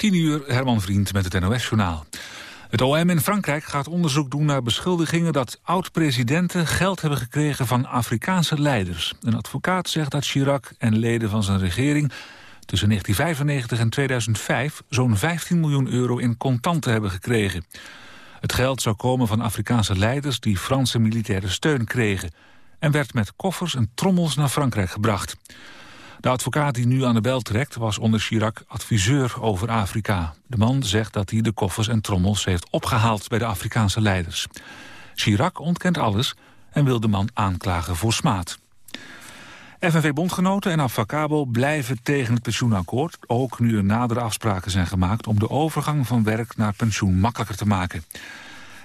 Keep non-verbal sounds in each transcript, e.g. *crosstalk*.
10 uur, Herman Vriend met het NOS-journaal. Het OM in Frankrijk gaat onderzoek doen naar beschuldigingen... dat oud-presidenten geld hebben gekregen van Afrikaanse leiders. Een advocaat zegt dat Chirac en leden van zijn regering... tussen 1995 en 2005 zo'n 15 miljoen euro in contanten hebben gekregen. Het geld zou komen van Afrikaanse leiders die Franse militaire steun kregen... en werd met koffers en trommels naar Frankrijk gebracht. De advocaat die nu aan de bel trekt was onder Chirac adviseur over Afrika. De man zegt dat hij de koffers en trommels heeft opgehaald bij de Afrikaanse leiders. Chirac ontkent alles en wil de man aanklagen voor smaad. FNV-bondgenoten en Avacabo blijven tegen het pensioenakkoord... ook nu er nadere afspraken zijn gemaakt... om de overgang van werk naar pensioen makkelijker te maken.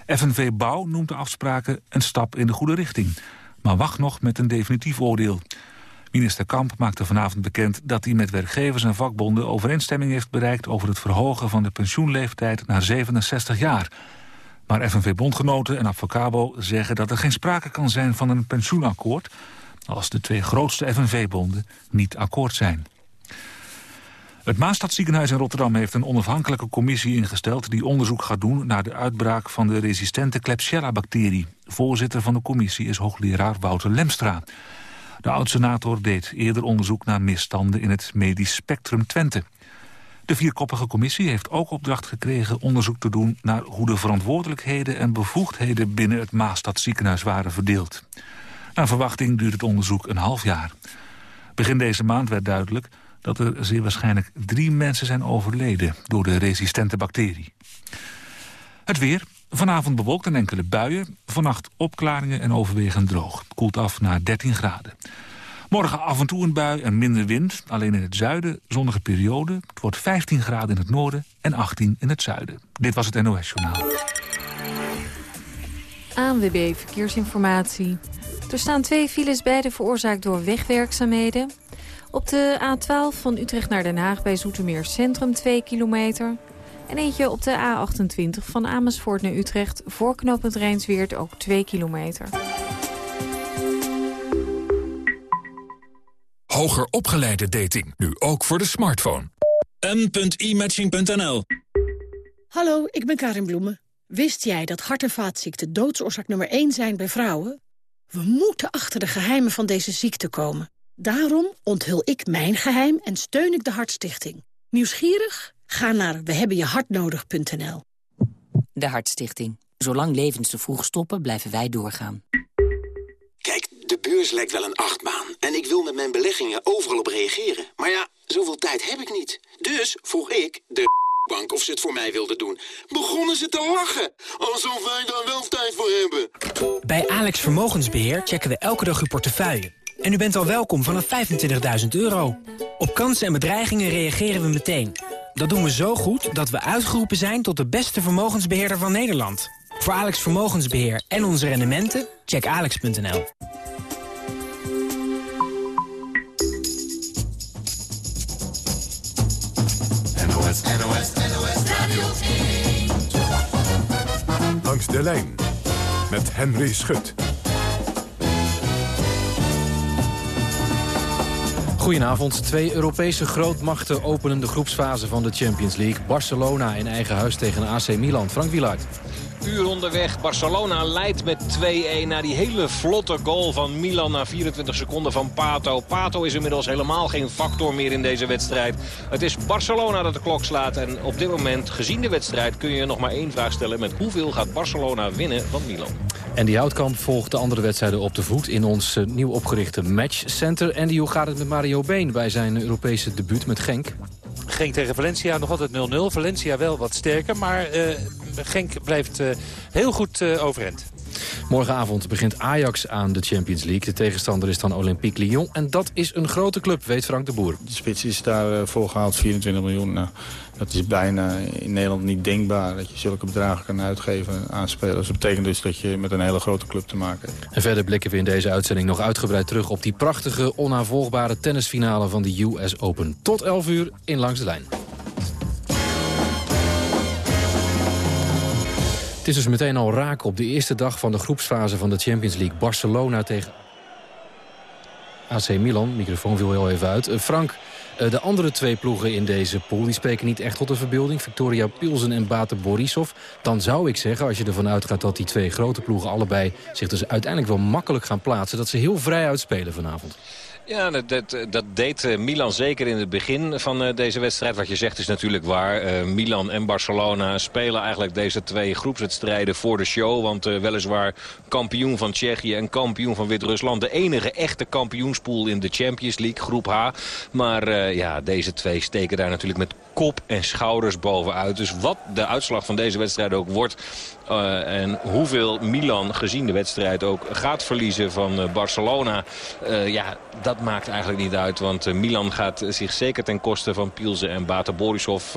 FNV Bouw noemt de afspraken een stap in de goede richting... maar wacht nog met een definitief oordeel. Minister Kamp maakte vanavond bekend dat hij met werkgevers en vakbonden overeenstemming heeft bereikt over het verhogen van de pensioenleeftijd naar 67 jaar. Maar FNV-bondgenoten en Avocabo zeggen dat er geen sprake kan zijn van een pensioenakkoord als de twee grootste FNV-bonden niet akkoord zijn. Het Maastadziekenhuis in Rotterdam heeft een onafhankelijke commissie ingesteld... die onderzoek gaat doen naar de uitbraak van de resistente Klebsiella-bacterie. Voorzitter van de commissie is hoogleraar Wouter Lemstra. De oud-senator deed eerder onderzoek naar misstanden in het medisch spectrum Twente. De vierkoppige commissie heeft ook opdracht gekregen onderzoek te doen... naar hoe de verantwoordelijkheden en bevoegdheden binnen het Maastadziekenhuis waren verdeeld. Naar verwachting duurt het onderzoek een half jaar. Begin deze maand werd duidelijk dat er zeer waarschijnlijk drie mensen zijn overleden door de resistente bacterie. Het weer. Vanavond bewolkt en enkele buien. Vannacht opklaringen en overwegend droog. Koelt af naar 13 graden. Morgen af en toe een bui en minder wind. Alleen in het zuiden zonnige periode. Het wordt 15 graden in het noorden en 18 in het zuiden. Dit was het NOS Journaal. ANWB Verkeersinformatie. Er staan twee files, beide veroorzaakt door wegwerkzaamheden. Op de A12 van Utrecht naar Den Haag bij Zoetermeer Centrum 2 kilometer. En eentje op de A28 van Amersfoort naar Utrecht... voor knooppunt Rijnsweert ook 2 kilometer. Hoger opgeleide dating, nu ook voor de smartphone. m.imatching.nl Hallo, ik ben Karin Bloemen. Wist jij dat hart- en vaatziekten doodsoorzaak nummer 1 zijn bij vrouwen? We moeten achter de geheimen van deze ziekte komen. Daarom onthul ik mijn geheim en steun ik de Hartstichting. Nieuwsgierig? Ga naar wehebbenjehartnodig.nl. De Hartstichting. Zolang levens te vroeg stoppen, blijven wij doorgaan. Kijk, de beurs lijkt wel een achtbaan. En ik wil met mijn beleggingen overal op reageren. Maar ja, zoveel tijd heb ik niet. Dus vroeg ik de bank of ze het voor mij wilden doen. Begonnen ze te lachen. Alsof wij daar wel tijd voor hebben. Bij Alex Vermogensbeheer checken we elke dag uw portefeuille. En u bent al welkom vanaf 25.000 euro. Op kansen en bedreigingen reageren we meteen. Dat doen we zo goed dat we uitgeroepen zijn tot de beste vermogensbeheerder van Nederland. Voor Alex Vermogensbeheer en onze rendementen, check alex.nl. NOS, NOS, NOS Langs de lijn met Henry Schut. Goedenavond. Twee Europese grootmachten openen de groepsfase van de Champions League. Barcelona in eigen huis tegen AC Milan. Frank Wielaert uur onderweg. Barcelona leidt met 2-1 na die hele vlotte goal van Milan na 24 seconden van Pato. Pato is inmiddels helemaal geen factor meer in deze wedstrijd. Het is Barcelona dat de klok slaat. En op dit moment, gezien de wedstrijd, kun je nog maar één vraag stellen. Met hoeveel gaat Barcelona winnen van Milan? En die Houtkamp volgt de andere wedstrijden op de voet in ons uh, nieuw opgerichte matchcenter. En die, hoe gaat het met Mario Been bij zijn Europese debuut met Genk? Genk tegen Valencia nog altijd 0-0. Valencia wel wat sterker, maar uh, Genk blijft uh, heel goed uh, overeind. Morgenavond begint Ajax aan de Champions League. De tegenstander is dan Olympique Lyon. En dat is een grote club, weet Frank de Boer. De spits is daar volgehaald, 24 miljoen. Nou, dat is bijna in Nederland niet denkbaar dat je zulke bedragen kan uitgeven aan spelers. Dat betekent dus dat je met een hele grote club te maken hebt. En verder blikken we in deze uitzending nog uitgebreid terug op die prachtige, onnavolgbare tennisfinale van de US Open. Tot 11 uur in Langs de Lijn. Het is dus meteen al raak op de eerste dag van de groepsfase van de Champions League. Barcelona tegen AC Milan. Microfoon viel heel even uit. Frank, de andere twee ploegen in deze pool die spreken niet echt tot de verbeelding. Victoria Pilsen en Bate Borisov. Dan zou ik zeggen, als je ervan uitgaat dat die twee grote ploegen... allebei zich dus uiteindelijk wel makkelijk gaan plaatsen... dat ze heel vrij uitspelen vanavond. Ja, dat, dat, deed eh, Milan zeker in het begin van eh, deze wedstrijd. Wat je zegt is natuurlijk waar. Uh, Milan en Barcelona spelen eigenlijk deze twee groepswedstrijden voor de show. Want weliswaar kampioen van Tsjechië en kampioen van Wit-Rusland. De enige echte kampioenspool in de Champions League, groep H. Maar ja, deze twee steken daar natuurlijk met kop en schouders bovenuit. Dus wat de uitslag van deze wedstrijd ook wordt... Uh, en hoeveel Milan gezien de wedstrijd ook gaat verliezen van uh, Barcelona. Uh, ja, dat maakt eigenlijk niet uit. Want Milan gaat zich zeker ten koste van Pielze en Bata Borisov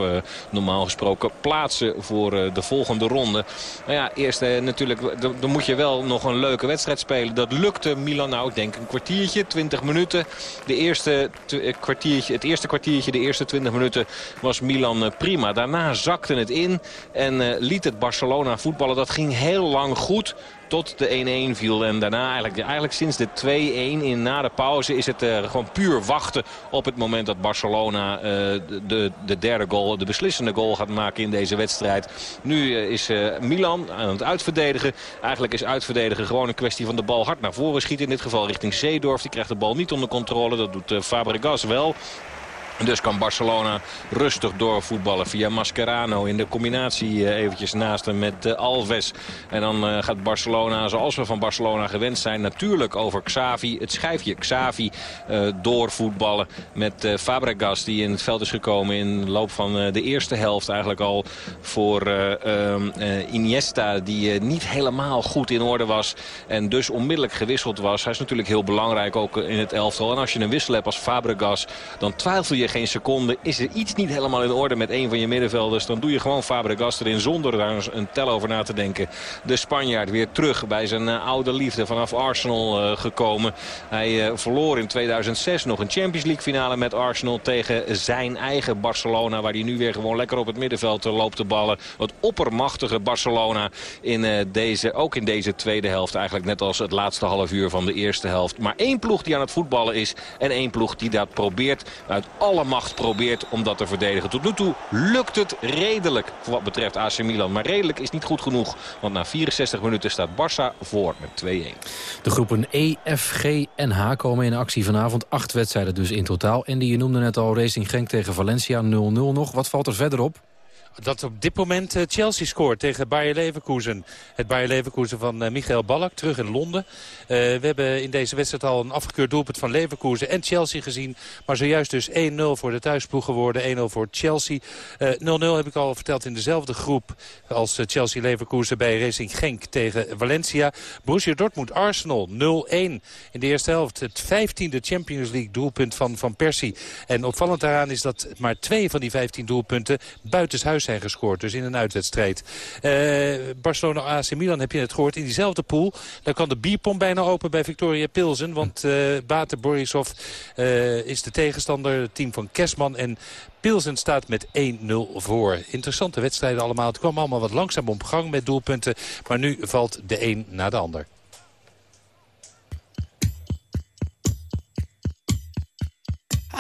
normaal gesproken plaatsen voor de volgende ronde. Nou ja, eerst natuurlijk, dan moet je wel nog een leuke wedstrijd spelen. Dat lukte Milan nou, ik denk een kwartiertje, 20 minuten. De eerste kwartiertje, het eerste kwartiertje, de eerste 20 minuten was Milan prima. Daarna zakte het in en liet het Barcelona voetballen dat ging heel lang goed tot de 1-1 viel. En daarna eigenlijk, eigenlijk sinds de 2-1 in na de pauze is het uh, gewoon puur wachten op het moment dat Barcelona de, de derde goal, de beslissende goal gaat maken in deze wedstrijd. Nu is Milan aan het uitverdedigen. Eigenlijk is uitverdedigen gewoon een kwestie van de bal hard naar voren schieten. In dit geval richting Zeedorf. Die krijgt de bal niet onder controle. Dat doet Fabregas wel. Dus kan Barcelona rustig doorvoetballen via Mascherano in de combinatie eh, eventjes naast hem met eh, Alves. En dan eh, gaat Barcelona, zoals we van Barcelona gewend zijn, natuurlijk over Xavi. Het schijfje Xavi doorvoetballen met Fabregas die in het veld is gekomen in de loop van de eerste helft. Eigenlijk al voor ehm, Iniesta die niet helemaal goed in orde was. En dus onmiddellijk gewisseld was. Hij is natuurlijk heel belangrijk ook in het elftal. En als je een wissel hebt als Fabregas, dan twijfel je geen seconde. Is er iets niet helemaal in orde met een van je middenvelders... dan doe je gewoon Fabregas erin zonder daar een tel over na te denken. De Spanjaard weer terug bij zijn uh, oude liefde vanaf Arsenal uh, gekomen. Hij uh, verloor in 2006 nog een Champions League finale met Arsenal... tegen zijn eigen Barcelona... waar hij nu weer gewoon lekker op het middenveld loopt te ballen. Het oppermachtige Barcelona in deze, ook in deze tweede helft. Eigenlijk net als het laatste half uur van de eerste helft. Maar één ploeg die aan het voetballen is en één ploeg die dat probeert uit alle alle macht probeert om dat te verdedigen. Tot nu toe lukt het redelijk voor wat betreft AC Milan. Maar redelijk is niet goed genoeg. Want na 64 minuten staat Barça voor met 2-1. De groepen E, F, G en H komen in actie vanavond. Acht wedstrijden dus in totaal. En die je noemde net al Racing Genk tegen Valencia 0-0 nog. Wat valt er verder op? Dat op dit moment eh, Chelsea scoort tegen Bayer Leverkusen. Het Bayer Leverkusen van uh, Michael Ballack terug in Londen. Uh, we hebben in deze wedstrijd al een afgekeurd doelpunt van Leverkusen en Chelsea gezien. Maar zojuist dus 1-0 voor de thuisploeg geworden. 1-0 voor Chelsea. 0-0 heb ik al verteld in dezelfde groep als Chelsea Leverkusen bij Racing Genk tegen Valencia. Borussia Dortmund Arsenal 0-1 in de eerste helft. Het 15e Champions League doelpunt van Van Persie. En opvallend daaraan is dat maar twee van die 15 doelpunten buitenshuis gescoord. Dus in een uitwedstrijd. Uh, Barcelona AC Milan heb je net gehoord. In diezelfde pool. Daar kan de bierpomp bijna open bij Victoria Pilsen. Want uh, Borisov uh, is de tegenstander. Het team van Kesman. En Pilsen staat met 1-0 voor. Interessante wedstrijden allemaal. Het kwam allemaal wat langzaam op gang met doelpunten. Maar nu valt de een na de ander.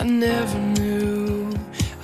I never knew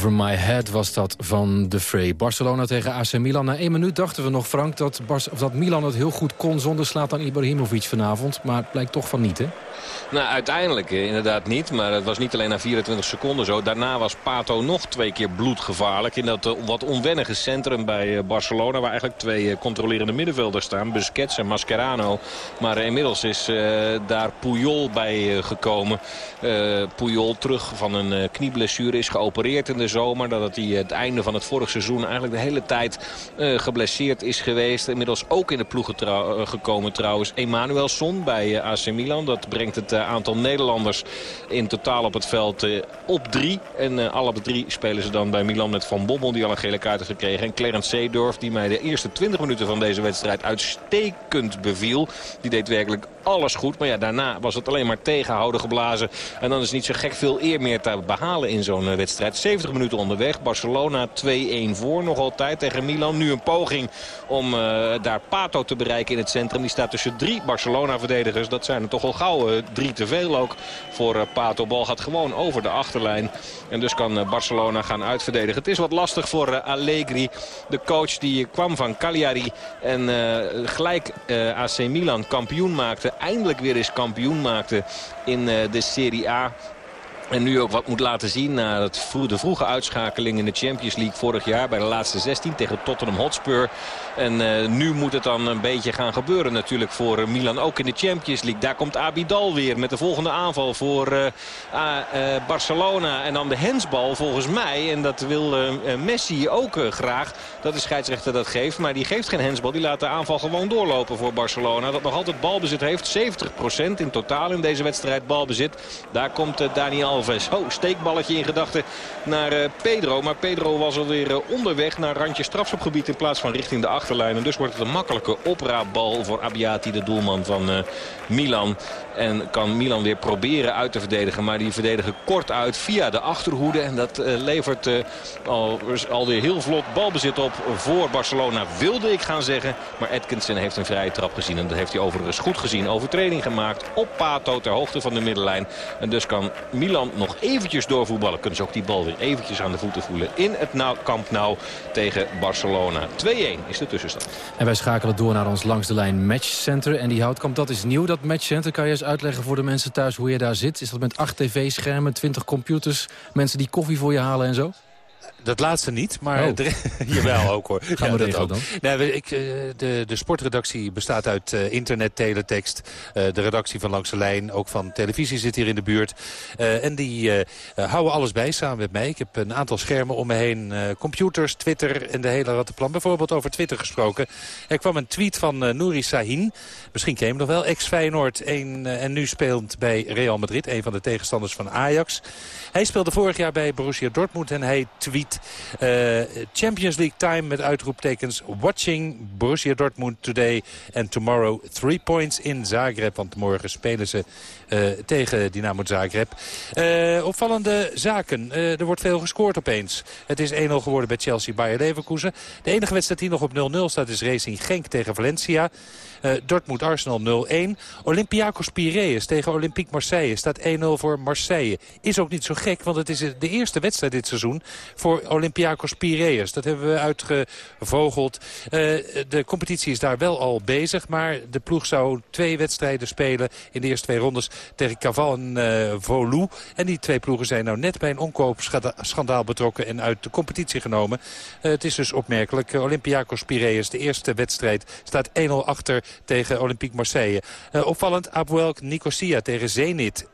Over My Head was dat van de Frey. Barcelona tegen AC Milan. Na één minuut dachten we nog, Frank, dat, of dat Milan het heel goed kon... zonder Slatan Ibrahimovic vanavond. Maar het blijkt toch van niet, hè? Nou, uiteindelijk eh, inderdaad niet. Maar het was niet alleen na 24 seconden zo. Daarna was Pato nog twee keer bloedgevaarlijk. In dat eh, wat onwennige centrum bij eh, Barcelona. Waar eigenlijk twee controlerende middenvelders staan. Busquets en Mascherano. Maar inmiddels is daar Puyol bij gekomen. Puyol terug van een knieblessure is geopereerd in de zomer. Dat hij het einde van het vorig seizoen eigenlijk de hele tijd geblesseerd is geweest. Inmiddels ook in de eh, gekomen trouwens. Emanuelson bij AC Milan. Dat brengt het eh, aantal Nederlanders in totaal op het veld eh, op drie. En eh, alle drie spelen ze dan bij Milan met Van Bommel die al een gele kaart heeft gekregen. En Clarence Seedorf die mij de eerste 20 minuten van deze wedstrijd uitstekend beviel. Die deed werkelijk alles goed. Maar ja, daarna was het alleen maar tegenhouden geblazen. En dan is niet zo gek veel eer meer te behalen in zo'n wedstrijd. 70 minuten onderweg. Barcelona 2-1 voor nog altijd tegen Milan. Nu een poging om daar Pato te bereiken in het centrum. Die staat tussen drie Barcelona-verdedigers. Dat zijn er toch al gauw drie te veel ook voor eh, Pato. Bal gaat gewoon over de achterlijn. En dus kan eh, Barcelona gaan uitverdedigen. Het is wat lastig voor eh, Allegri. De coach die kwam van Cagliari. En gelijk AC Milan kampioen maakte. Eindelijk weer eens kampioen maakte in de Serie A. En nu ook wat moet laten zien na het de vroege uitschakeling in de Champions League vorig jaar. Bij de laatste 16 tegen Tottenham Hotspur. En eh, nu moet het dan een beetje gaan gebeuren natuurlijk voor eh, Milan. Ook in de Champions League. Daar komt Abidal weer met de volgende aanval voor eh, Barcelona. En dan de hensbal volgens mij. En dat wil Messi ook graag. Dat de scheidsrechter dat geeft. Maar die geeft geen hensbal. Die laat de aanval gewoon doorlopen voor Barcelona. Dat nog altijd balbezit heeft. 70% in totaal in deze wedstrijd balbezit. Daar komt eh, Dani Alves. Oh, steekballetje in gedachten naar eh, Pedro. Maar Pedro was alweer eh, onderweg naar randje strafschopgebied in plaats van richting de achterlijn. En dus wordt het een makkelijke opraapbal voor Abbiati, de doelman van eh, Milan. En kan Milan weer proberen uit te verdedigen. Maar die verdedigen kort uit via de achterhoede. En dat eh, levert eh, al, alweer heel vlot balbezit op voor Barcelona. Wilde ik gaan zeggen. Maar Atkinson heeft een vrije trap gezien. En dat heeft hij overigens goed gezien. Overtreding gemaakt op Pato ter hoogte van de middenlijn. En dus kan Milan nog eventjes doorvoetballen. Kunnen ze ook die bal weer eventjes aan de voeten voelen in het nou, Camp Nou tegen Barcelona. 2-1 is de tussenstand. En wij schakelen door naar ons langs de lijn matchcenter. En die Houtkamp, dat is nieuw, dat matchcenter. Kan je uitleggen voor de mensen thuis hoe je daar zit? Is dat met 8 tv-schermen, 20 computers, mensen die koffie voor je halen en zo? Dat laatste niet, maar oh. *laughs* jawel ook hoor. Gaan we dat ook. dan? Nee, ik, eh, de, de sportredactie bestaat uit uh, internet, teletext. Uh, de redactie van Langs de Lijn, ook van televisie zit hier in de buurt. Uh, en die houden alles bij samen met mij. Ik heb een aantal schermen om me heen. computers, Twitter en de hele rattenplan. Bijvoorbeeld over Twitter gesproken. Er kwam een tweet van Nouri Sahin. Misschien ken je hem nog wel. Ex-Feyenoord en nu speelt bij Real Madrid. Een van de tegenstanders van Ajax. Hij speelde vorig jaar bij Borussia Dortmund en hij tweet uh, Champions League time met uitroeptekens watching Borussia Dortmund today and tomorrow. Three points in Zagreb, want morgen spelen ze uh, tegen Dynamo Zagreb. Uh, opvallende zaken. er wordt veel gescoord opeens. Het is 1-0 geworden bij Chelsea Bayer Leverkusen. De enige wedstrijd die nog op 0-0 staat is Racing Genk tegen Valencia. Uh, Dortmund-Arsenal 0-1. Olympiakos Piraeus tegen Olympique Marseille staat 1-0 voor Marseille. Is ook niet zo gek, want het is de eerste wedstrijd dit seizoen voor Olympiakos Piraeus. Dat hebben we uitgevogeld. De competitie is daar wel al bezig, maar de ploeg zou twee wedstrijden spelen in de eerste twee rondes tegen Caval en uh, Volou. En die twee ploegen zijn nou net bij een omkoopschandaal betrokken en uit de competitie genomen. het is dus opmerkelijk. Olympiakos Piraeus, de eerste wedstrijd, staat 1-0 achter tegen Olympique Marseille. Uh, opvallend Abuelk Nicosia tegen Zenit 1-1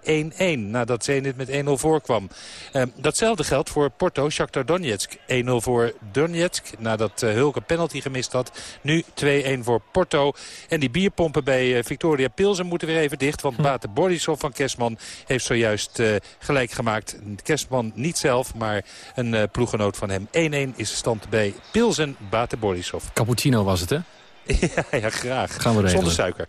nadat Zenit met 1-0 voorkwam. Uh, datzelfde geldt voor Porto Shakhtar Donetsk 1-0 voor Donetsk nadat Hulk een penalty gemist had. Nu 2-1 voor Porto. En die bierpompen bij Victoria Pilsen moeten weer even dicht. Want hm. Bate Borisov van Kesman heeft zojuist gelijk gemaakt. Kesman niet zelf, maar een ploegenoot van hem. 1-1 is de stand bij Pilsen Bate Borisov. Cappuccino was het, hè? *laughs* ja, ja, graag. Gaan we regelen. Zonder suiker.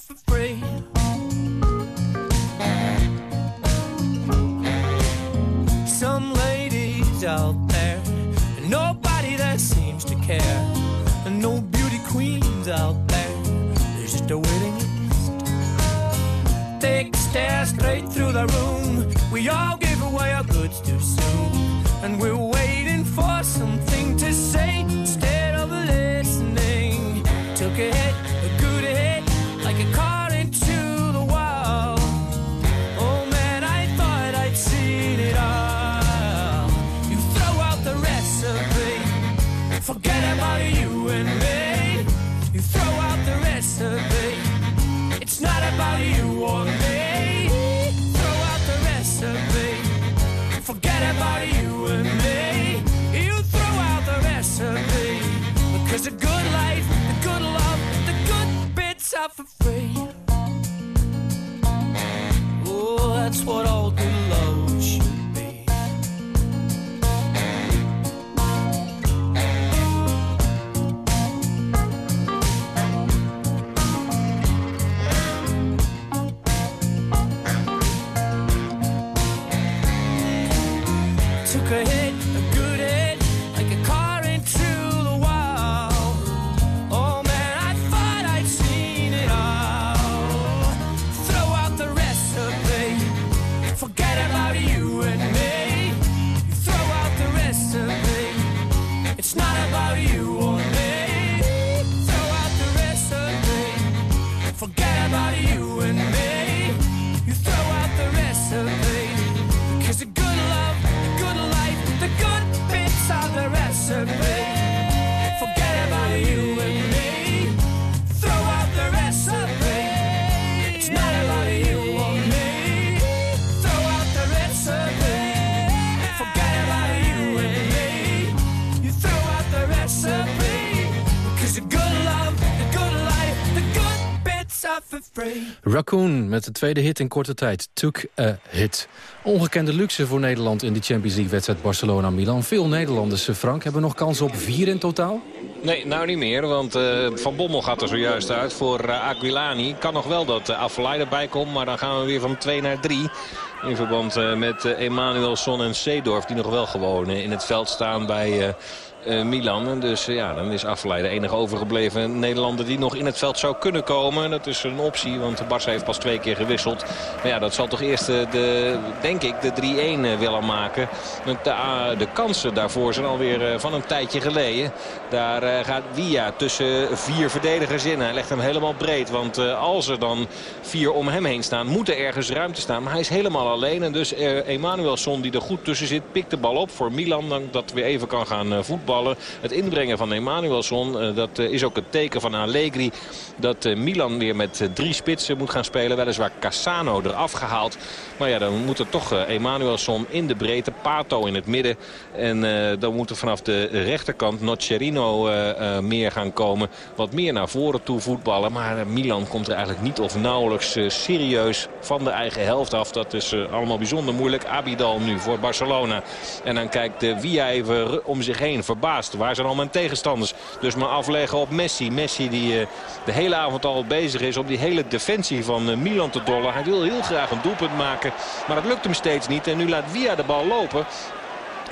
for free. Some ladies out there, and nobody that seems to care. And no beauty queens out there, there's just a waiting list. Take a stare straight through the room. We all gave away our goods too soon, and we're Raccoon met de tweede hit in korte tijd. Took a hit. Ongekende luxe voor Nederland in de Champions League-wedstrijd Barcelona-Milan. Veel Nederlanders, eh, Frank, hebben nog kans op vier in totaal? Nee, nou niet meer, want eh, Van Bommel gaat er zojuist uit voor uh, Aquilani. Kan nog wel dat uh, Afellay erbij komt, maar dan gaan we weer van 2 naar 3. In verband met Emanuelson en Seedorf, die nog wel gewoon in het veld staan bij... Uh, Milan. En dus uh, ja, dan is Affelay de enige overgebleven Nederlander die nog in het veld zou kunnen komen. Dat is een optie, want Barça heeft pas twee keer gewisseld. Maar ja, dat zal toch eerst uh, de, denk ik, de 3-1 willen maken. De, de, kansen daarvoor zijn alweer van een tijdje geleden. Daar gaat Via tussen vier verdedigers in. Hij legt hem helemaal breed, want als er dan vier om hem heen staan, moet er ergens ruimte staan. Maar hij is helemaal alleen en dus Emanuelson die er goed tussen zit, pikt de bal op voor Milan. Dan dat weer even kan gaan voetballen Het inbrengen van Emanuelson, dat is ook het teken van Allegri. Dat Milan weer met drie spitsen moet gaan spelen. Weliswaar Cassano eraf gehaald. Maar ja, dan moet er toch Emanuelson in de breedte. Pato in het midden. En dan moet er vanaf de rechterkant Nocerino meer gaan komen. Wat meer naar voren toe voetballen. Maar Milan komt er eigenlijk niet of nauwelijks serieus van de eigen helft af. Dat is allemaal bijzonder moeilijk. Abidal nu voor Barcelona. En dan kijkt Via even om zich heen verbaasd. Waar zijn al mijn tegenstanders? Dus maar afleggen op Messi. Messi die uh, de hele avond al bezig is om die hele defensie van uh, Milan te dollen. Hij wil heel graag een doelpunt maken. Maar dat lukt hem steeds niet. En nu laat Via de bal lopen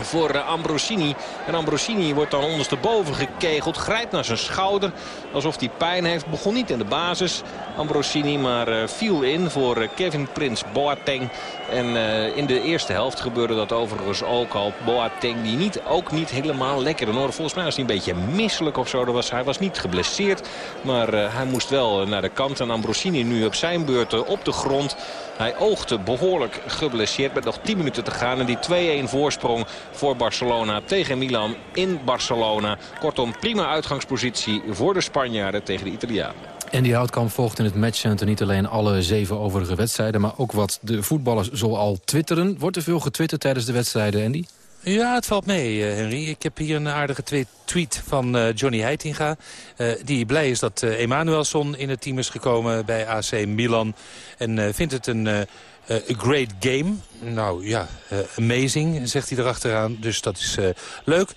voor uh, Ambrosini. En Ambrosini wordt dan ondersteboven gekegeld. Grijpt naar zijn schouder. Alsof hij pijn heeft. Begon niet in de basis. Ambrosini maar uh, viel in voor uh, Kevin Prins Boateng. En in de eerste helft gebeurde dat overigens ook al. Boateng die niet, ook niet helemaal lekker in. Volgens mij was hij een beetje misselijk of zo. Hij was niet geblesseerd. Maar hij moest wel naar de kant. En Ambrosini nu op zijn beurt op de grond. Hij oogde behoorlijk geblesseerd met nog 10 minuten te gaan. En die 2-1 voorsprong voor Barcelona tegen Milan in Barcelona. Kortom, prima uitgangspositie voor de Spanjaarden tegen de Italianen. En die Houtkamp volgt in het matchcenter niet alleen alle zeven overige wedstrijden... maar ook wat de voetballers zoal twitteren. Wordt er veel getwitterd tijdens de wedstrijden, Andy? Ja, het valt mee, Henry. Ik heb hier een aardige tweet van uh, Johnny Heitinga. Uh, die blij is dat Emanuelson in het team is gekomen bij AC Milan. En vindt het een... Uh, a great game. Nou ja, uh, amazing, zegt hij erachteraan. Dus dat is uh, leuk.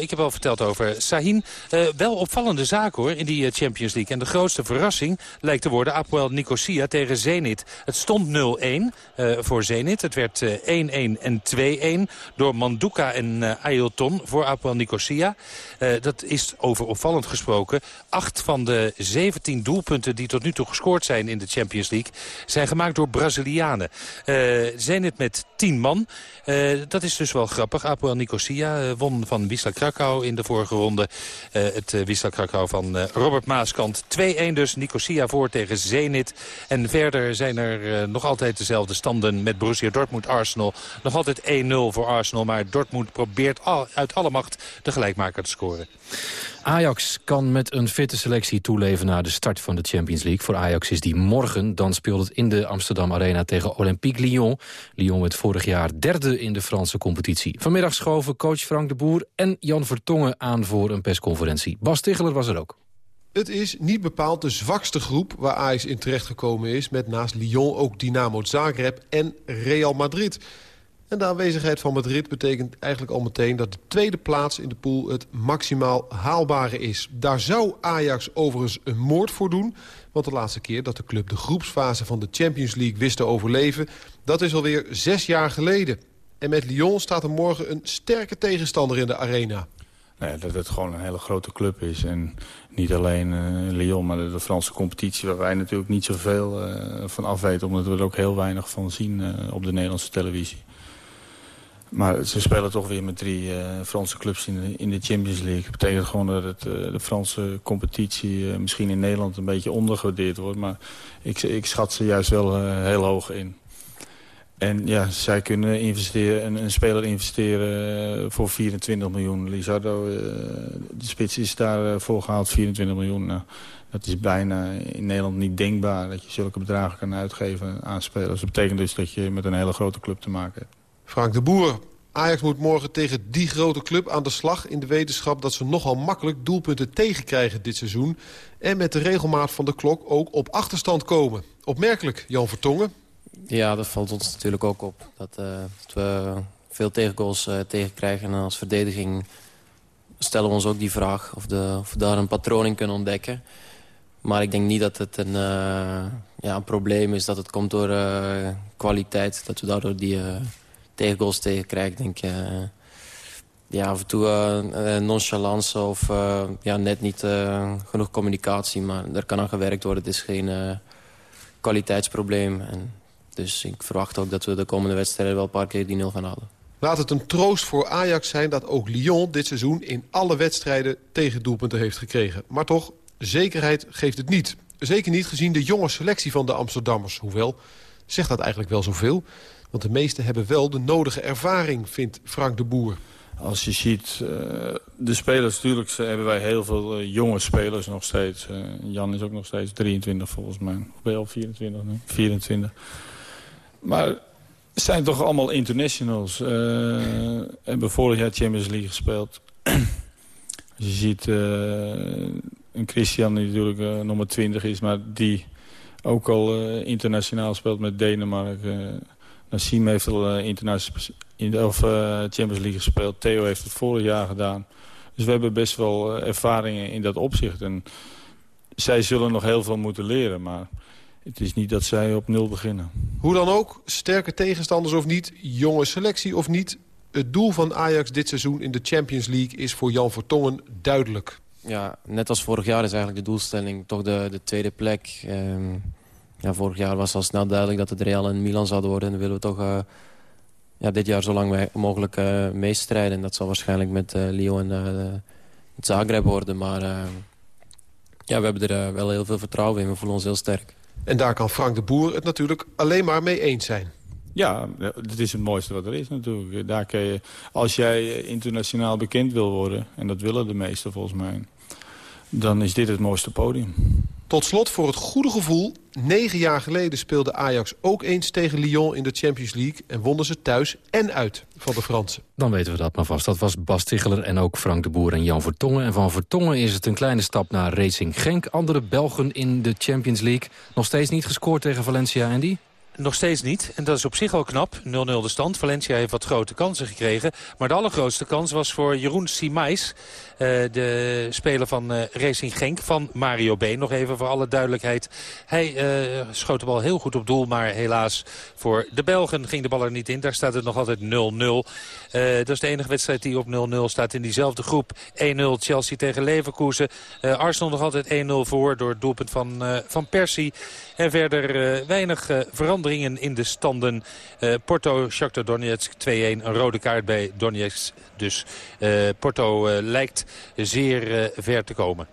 ik heb al verteld over Sahin. wel opvallende zaak hoor, in die Champions League. En de grootste verrassing lijkt te worden Apoel Nicosia tegen Zenit. Het stond 0-1 voor Zenit. Het werd 1-1 en 2-1 door Manduka en Ailton voor Apoel Nicosia. dat is over opvallend gesproken. Acht van de 17 doelpunten die tot nu toe gescoord zijn in de Champions League... zijn gemaakt door Brazilianen. Uh, Zenit met 10 man. Uh, dat is dus wel grappig. Apoel Nicosia uh, won van Wisla Krakau in de vorige ronde. het Wisla Krakau van Robert Maaskant. 2-1 dus. Nicosia voor tegen Zenit. En verder zijn er nog altijd dezelfde standen met Borussia Dortmund-Arsenal. Nog altijd 1-0 voor Arsenal. Maar Dortmund probeert al, uit alle macht de gelijkmaker te scoren. Ajax kan met een fitte selectie toeleven naar de start van de Champions League. Voor Ajax is die morgen. Dan speelt het in de Amsterdam Arena tegen Olympique Lyon. Lyon werd vorig jaar derde in de Franse competitie. Vanmiddag schoven coach Frank de Boer en Jan Vertongen aan voor een persconferentie. Bas Ticheler was er ook. Het is niet bepaald de zwakste groep waar Ajax in terechtgekomen is... met naast Lyon ook Dynamo Zagreb en Real Madrid... En de aanwezigheid van Madrid betekent eigenlijk al meteen... dat de tweede plaats in de pool het maximaal haalbare is. Daar zou Ajax overigens een moord voor doen. Want de laatste keer dat de club de groepsfase van de Champions League wist te overleven... dat is alweer zes jaar geleden. En met Lyon staat er morgen een sterke tegenstander in de arena. Nee, dat het gewoon een hele grote club is. En niet alleen uh, Lyon, maar de, Franse competitie... waar wij natuurlijk niet zoveel uh, van afweten... omdat we er ook heel weinig van zien uh, op de Nederlandse televisie. Maar ze spelen toch weer met drie uh, Franse clubs in de, in de Champions League. Dat betekent gewoon dat het, uh, de Franse competitie uh, misschien in Nederland een beetje ondergewaardeerd wordt. Maar ik, ik schat ze juist wel heel hoog in. En ja, zij kunnen investeren, een, een speler investeren voor 24 miljoen. Lizardo, de spits is daarvoor gehaald, 24 miljoen. Nou, dat is bijna in Nederland niet denkbaar dat je zulke bedragen kan uitgeven aan spelers. Dat betekent dus dat je met een hele grote club te maken hebt. Frank de Boer. Ajax moet morgen tegen die grote club aan de slag... in de wetenschap dat ze nogal makkelijk doelpunten tegenkrijgen dit seizoen... en met de regelmaat van de klok ook op achterstand komen. Opmerkelijk, Jan Vertongen. Ja, dat valt ons natuurlijk ook op. Dat, uh, dat we veel tegengoals uh, tegenkrijgen. En als verdediging stellen we ons ook die vraag... of, de, of we daar een patroon in kunnen ontdekken. Maar ik denk niet dat het een, uh, ja, een probleem is. Dat het komt door kwaliteit. Dat we daardoor die tegengoals tegenkrijgt, denk ik... Uh, ja, af en toe uh, nonchalance of ja, net niet genoeg communicatie. Maar er kan aan gewerkt worden. Het is geen kwaliteitsprobleem. En dus ik verwacht ook dat we de komende wedstrijden wel een paar keer die nul gaan halen. Laat het een troost voor Ajax zijn dat ook Lyon dit seizoen... in alle wedstrijden tegendoelpunten heeft gekregen. Maar toch, zekerheid geeft het niet. Zeker niet gezien de jonge selectie van de Amsterdammers. Hoewel, zegt dat eigenlijk wel zoveel... Want de meesten hebben wel de nodige ervaring, vindt Frank de Boer. Als je ziet, uh, de spelers, natuurlijk hebben wij heel veel uh, jonge spelers nog steeds. Uh, Jan is ook nog steeds 23 volgens mij. Of al 24 nu? 24. Maar het zijn toch allemaal internationals. hebben vorig jaar Champions League gespeeld. *clears throat* Als je ziet, een Christian die natuurlijk nummer 20 is... maar die ook al internationaal speelt met Denemarken... Nassim heeft al uh, internationaal of, uh, Champions League gespeeld. Theo heeft het vorig jaar gedaan. Dus we hebben best wel uh, ervaringen in dat opzicht. En zij zullen nog heel veel moeten leren, maar het is niet dat zij op nul beginnen. Hoe dan ook, sterke tegenstanders of niet, jonge selectie of niet... het doel van Ajax dit seizoen in de Champions League is voor Jan Vertongen duidelijk. Ja, net als vorig jaar is eigenlijk de doelstelling toch de, de tweede plek... Um ja, vorig jaar was al snel duidelijk dat het Real en Milan zouden worden. En dan willen we toch uh, ja, dit jaar zo lang mogelijk uh, meestrijden. En dat zal waarschijnlijk met uh, Lyon en Zagreb worden. Maar ja, we hebben er wel heel veel vertrouwen in. We voelen ons heel sterk. En daar kan Frank de Boer het natuurlijk alleen maar mee eens zijn. Ja, dat is het mooiste wat er is natuurlijk. Daar kun je, als jij internationaal bekend wil worden, en dat willen de meesten volgens mij... dan is dit het mooiste podium. Tot slot voor het goede gevoel. Negen jaar geleden speelde Ajax ook eens tegen Lyon in de Champions League... en wonnen ze thuis en uit van de Fransen. Dan weten we dat maar vast. Dat was Bas Ticheler en ook Frank de Boer en Jan Vertongen. En van Vertongen is het een kleine stap naar Racing Genk. Andere Belgen in de Champions League. Nog steeds niet gescoord tegen Valencia, Andy? Nog steeds niet. En dat is op zich al knap. 0-0 de stand. Valencia heeft wat grote kansen gekregen. Maar de allergrootste kans was voor Jeroen Simais. Uh, de speler van uh, Racing Genk van Mario B. Nog even voor alle duidelijkheid. Hij uh, schoot de bal heel goed op doel. Maar helaas voor de Belgen ging de bal er niet in. Daar staat het nog altijd 0-0. dat is de enige wedstrijd die op 0-0 staat in diezelfde groep. 1-0 Chelsea tegen Leverkusen. Arsenal nog altijd 1-0 voor door het doelpunt van, van Persie. En verder weinig verandering veranderingen in de standen. Uh, Porto, Shakhtar Donetsk 2-1. Een rode kaart bij Donetsk. Dus uh, Porto uh, lijkt zeer ver te komen.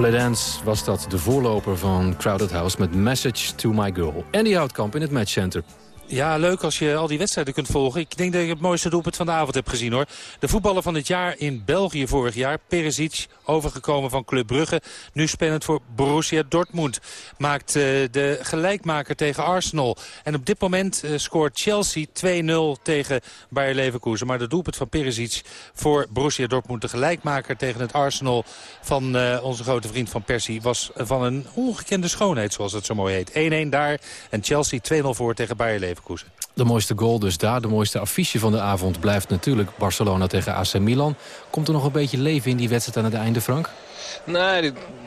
Pledance was dat de voorloper van Crowded House met Message to My Girl. Die Houtkamp in het matchcenter. Ja, leuk als je al die wedstrijden kunt volgen. Ik denk dat ik het mooiste doelpunt van de avond heb gezien hoor. De voetballer van het jaar in België vorig jaar, Perisic, overgekomen van Club Brugge. Nu spelend voor Borussia Dortmund. Maakt uh, de gelijkmaker tegen Arsenal. En op dit moment uh, scoort Chelsea 2-0 tegen Bayer Leverkusen. Maar de doelpunt van Perisic voor Borussia Dortmund, de gelijkmaker tegen het Arsenal van uh, onze grote vriend van Persie, was van een ongekende schoonheid zoals het zo mooi heet. 1-1 daar en Chelsea 2-0 voor tegen Bayer Leverkusen. De mooiste goal dus daar. De mooiste affiche van de avond blijft natuurlijk Barcelona tegen AC Milan. Komt er nog een beetje leven in die wedstrijd aan het einde, Frank?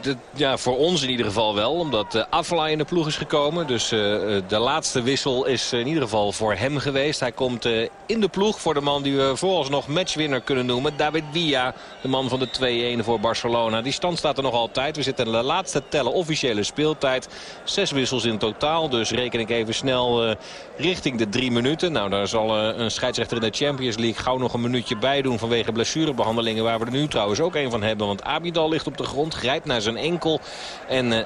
Dit, ja, voor ons in ieder geval wel. Omdat uh, Afla in de ploeg is gekomen. Dus uh, de laatste wissel is in ieder geval voor hem geweest. Hij komt uh, in de ploeg voor de man die we vooralsnog matchwinner kunnen noemen. David Villa, de man van de 2-1 voor Barcelona. Die stand staat er nog altijd. We zitten in de laatste tellen officiële speeltijd. Zes wissels in totaal. Dus reken ik even snel richting de drie minuten. Nou, daar zal een scheidsrechter in de Champions League gauw nog een minuutje bij doen. Vanwege blessurebehandelingen waar we er nu trouwens ook een van hebben. Want Abidal ligt op de grond, grijpt naar zijn enkel en uh,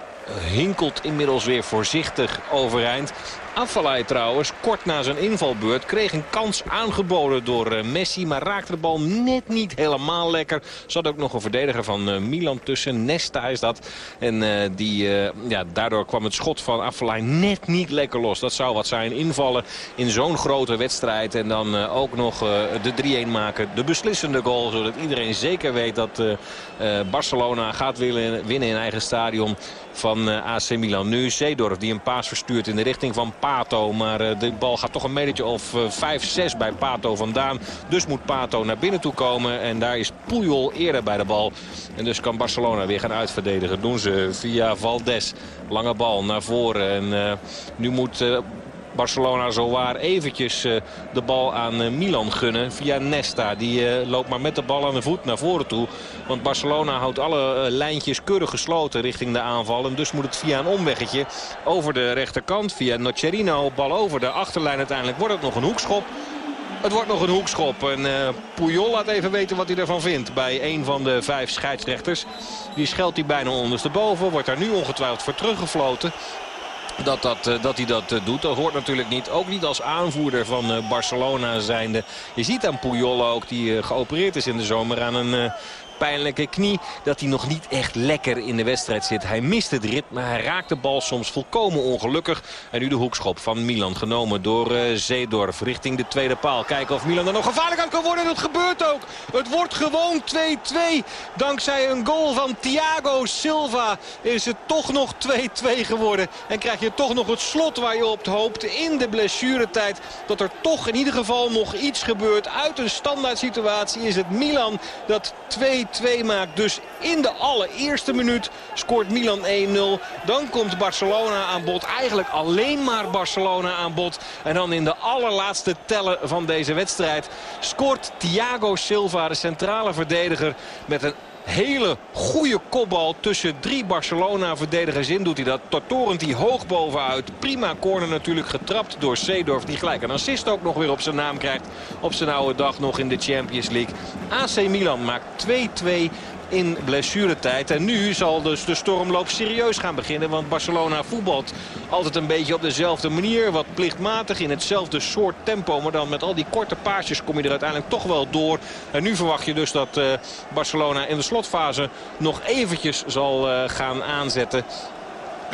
hinkelt inmiddels weer voorzichtig overeind. Affalay trouwens, kort na zijn invalbeurt, kreeg een kans aangeboden door uh, Messi. Maar raakte de bal net niet helemaal lekker. Zat ook nog een verdediger van uh, Milan tussen. Nesta is dat. En uh, die, ja, daardoor kwam het schot van Affalay net niet lekker los. Dat zou wat zijn. Invallen in zo'n grote wedstrijd. En dan ook nog de 3-1 maken. De beslissende goal. Zodat iedereen zeker weet dat Barcelona gaat willen, winnen in eigen stadion van uh, AC Milan. Nu Zeedorf die een paas verstuurt in de richting van Pato. Maar uh, de bal gaat toch een metertje of uh, 5-6 bij Pato vandaan. Dus moet Pato naar binnen toe komen. En daar is Puyol eerder bij de bal. En dus kan Barcelona weer gaan uitverdedigen. Doen ze via Valdes. Lange bal naar voren. En nu moet Barcelona zowaar eventjes uh, de bal aan uh, Milan gunnen via Nesta. Die uh, loopt maar met de bal aan de voet naar voren toe. Want Barcelona houdt alle lijntjes keurig gesloten richting de aanval. En dus moet het via een omweggetje over de rechterkant. Via Nocerino, bal over de achterlijn. Uiteindelijk wordt het nog een hoekschop. Het wordt nog een hoekschop. En uh, Puyol laat even weten wat hij ervan vindt bij een van de vijf scheidsrechters. Die scheldt hij bijna ondersteboven. Wordt daar nu ongetwijfeld voor teruggefloten dat, dat, eh, dat hij dat eh, doet. Dat hoort natuurlijk niet. Ook niet als aanvoerder van eh, Barcelona zijnde. Je ziet aan Puyol ook, die geopereerd is in de zomer aan een pijnlijke knie. Dat hij nog niet echt lekker in de wedstrijd zit. Hij mist het ritme. Hij raakt de bal soms volkomen ongelukkig. En nu de hoekschop van Milan genomen door uh, Zeedorf richting de tweede paal. Kijken of Milan er nog gevaarlijk aan kan worden. Dat gebeurt ook. Het wordt gewoon 2-2. Dankzij een goal van Thiago Silva is het toch nog 2-2 geworden. En krijg je toch nog het slot waar je op hoopt in de blessuretijd. Dat er toch in ieder geval nog iets gebeurt. Uit een standaard situatie is het Milan dat 2 2 maakt. Dus in de allereerste minuut scoort Milan 1-0. Dan komt Barcelona aan bod. Eigenlijk alleen maar Barcelona aan bod. En dan in de allerlaatste tellen van deze wedstrijd scoort Thiago Silva, de centrale verdediger, met een hele goede kopbal tussen drie Barcelona-verdedigers in. Doet hij dat. Tortorent die hoog bovenuit. Prima corner natuurlijk getrapt door Seedorf. Die gelijk een assist ook nog weer op zijn naam krijgt. Op zijn oude dag nog in de Champions League. AC Milan maakt 2-2 in blessuretijd. En nu zal dus de stormloop serieus gaan beginnen. Want Barcelona voetbalt altijd een beetje op dezelfde manier. Wat plichtmatig in hetzelfde soort tempo. Maar dan met al die korte paasjes kom je er uiteindelijk toch wel door. En nu verwacht je dus dat uh, Barcelona in de slotfase nog eventjes zal uh, gaan aanzetten.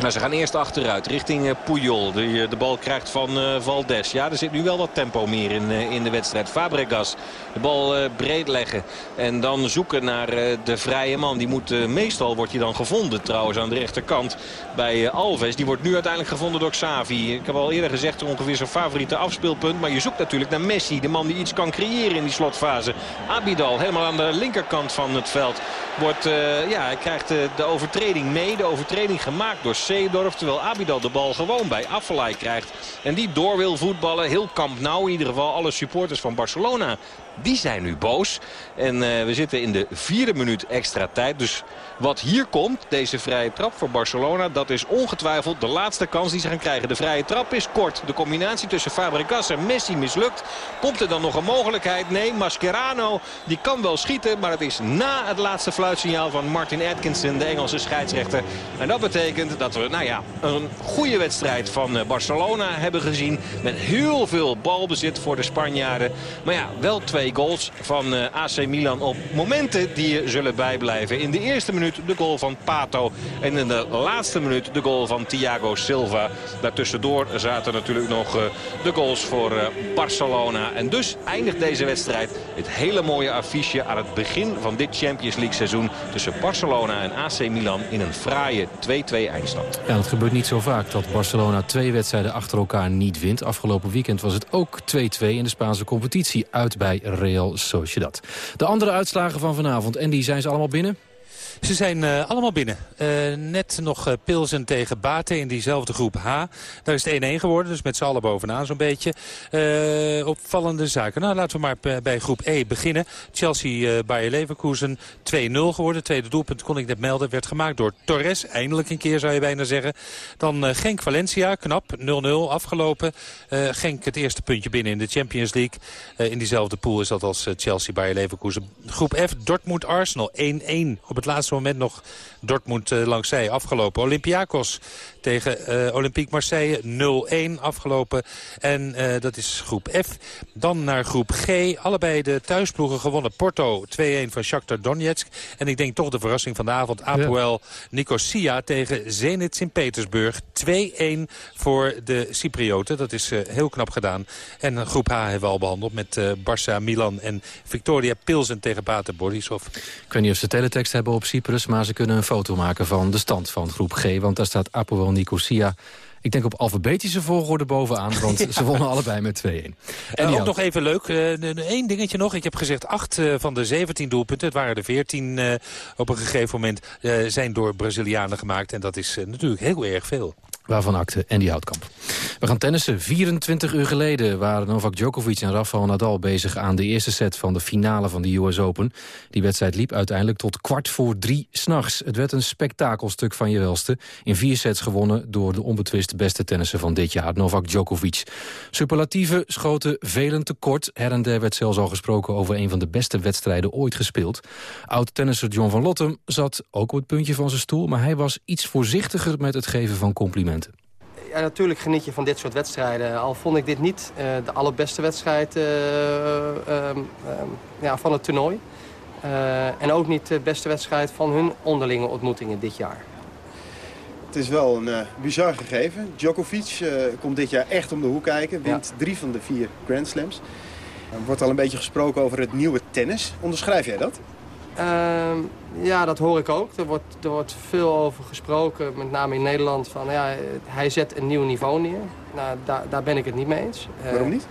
Maar ze gaan eerst achteruit richting Puyol. De, de bal krijgt van uh, Valdes. Ja, er zit nu wel wat tempo meer in, in de wedstrijd. Fabregas de bal breed leggen. En dan zoeken naar de vrije man. Die moet, meestal wordt hij dan gevonden trouwens aan de rechterkant bij Alves. Die wordt nu uiteindelijk gevonden door Xavi. Ik heb al eerder gezegd ongeveer zijn favoriete afspeelpunt. Maar je zoekt natuurlijk naar Messi. De man die iets kan creëren in die slotfase. Abidal helemaal aan de linkerkant van het veld. Wordt, ja, hij krijgt de overtreding mee. De overtreding gemaakt door Seedorf. Terwijl Abidal de bal gewoon bij Affelay krijgt. En die door wil voetballen. Heel Camp Nou in ieder geval. Alle supporters van Barcelona die zijn nu boos. En uh, we zitten in de vierde minuut extra tijd. Dus wat hier komt, deze vrije trap voor Barcelona... dat is ongetwijfeld de laatste kans die ze gaan krijgen. De vrije trap is kort. De combinatie tussen Fabregas en Messi mislukt. Komt er dan nog een mogelijkheid? Nee, Mascherano die kan wel schieten... maar het is na het laatste fluitsignaal van Martin Atkinson... de Engelse scheidsrechter. En dat betekent dat we nou ja, een goede wedstrijd van Barcelona hebben gezien... met heel veel balbezit voor de Spanjaarden. Maar ja, wel twee goals van eh, AC Milan op momenten die zullen bijblijven. In de eerste minuut de goal van Pato. En in de laatste minuut de goal van Thiago Silva. Daartussendoor zaten natuurlijk nog eh, de goals voor eh, Barcelona. En dus eindigt deze wedstrijd het hele mooie affiche aan het begin van dit Champions League seizoen. Tussen Barcelona en AC Milan in een fraaie 2-2 eindstand. Ja, het gebeurt niet zo vaak dat Barcelona twee wedstrijden achter elkaar niet wint. Afgelopen weekend was het ook 2-2 in de Spaanse competitie uit bij Real Sociedad. De andere uitslagen van vanavond, en die zijn ze allemaal binnen? Ze zijn uh, allemaal binnen. Uh, net nog uh, Pilsen tegen Bate in diezelfde groep H. Daar is het 1-1 geworden, dus met z'n allen bovenaan zo'n beetje. opvallende zaken. Nou, laten we maar bij groep E beginnen. Chelsea Bayer Leverkusen 2-0 geworden. Tweede doelpunt kon ik net melden. Werd gemaakt door Torres. Eindelijk een keer zou je bijna zeggen. Dan Genk Valencia, knap 0-0 afgelopen. Genk het eerste puntje binnen in de Champions League. in diezelfde pool is dat als Chelsea Bayer Leverkusen. Groep F Dortmund Arsenal 1-1 op het laatste moment nog Dortmund uh, langs zij afgelopen. Olympiakos tegen uh, Olympique Marseille 0-1 afgelopen. En uh, dat is groep F. Dan naar groep G. Allebei de thuisploegen gewonnen. Porto 2-1 van Shakhtar Donetsk. En ik denk toch de verrassing van de avond. Apoel. Nicosia tegen Zenit Sint-Petersburg. 2-1 voor de Cyprioten. Dat is heel knap gedaan. En groep H hebben we al behandeld met Barça, Milan en Victoria Pilsen tegen Baten Borisov. Ik weet niet of ze teletext hebben op Cyprus, maar ze kunnen een foto maken van de stand van groep G. Want daar staat Apoel Nicosia ik denk op alfabetische volgorde bovenaan, want ja. *laughs* ze wonnen allebei met 2-1. En ook nog even leuk, Eén uh, dingetje nog. Ik heb gezegd 8 uh, van de 17 doelpunten, het waren er 14 op een gegeven moment, zijn door Brazilianen gemaakt. En dat is natuurlijk heel erg veel. Waarvan akte en die Houtkamp. We gaan tennissen. 24 uur geleden waren Novak Djokovic en Rafael Nadal bezig aan de eerste set van de finale van de US Open. Die wedstrijd liep uiteindelijk tot kwart voor drie s'nachts. Het werd een spektakelstuk van je welste. In vier sets gewonnen door de onbetwist beste tennisser van dit jaar, Novak Djokovic. Superlatieven schoten velen tekort. Her en der werd zelfs al gesproken over een van de beste wedstrijden ooit gespeeld. Oud-tennisser John van Lottem zat ook op het puntje van zijn stoel, maar hij was iets voorzichtiger met het geven van complimenten. Ja, natuurlijk geniet je van dit soort wedstrijden. Al vond ik dit niet uh, de allerbeste wedstrijd uh, uh, ja, van het toernooi. Eh, en ook niet de beste wedstrijd van hun onderlinge ontmoetingen dit jaar. Het is wel een uh, bizar gegeven. Djokovic komt dit jaar echt om de hoek kijken. Wint ja. drie van de vier Grand Slams. Er wordt al een beetje gesproken over het nieuwe tennis. Onderschrijf jij dat? Uh, ja, dat hoor ik ook. Er wordt, er wordt veel over gesproken, met name in Nederland. Van, ja, hij zet een nieuw niveau neer. Nou, daar, daar ben ik het niet mee eens. Uh, Waarom niet?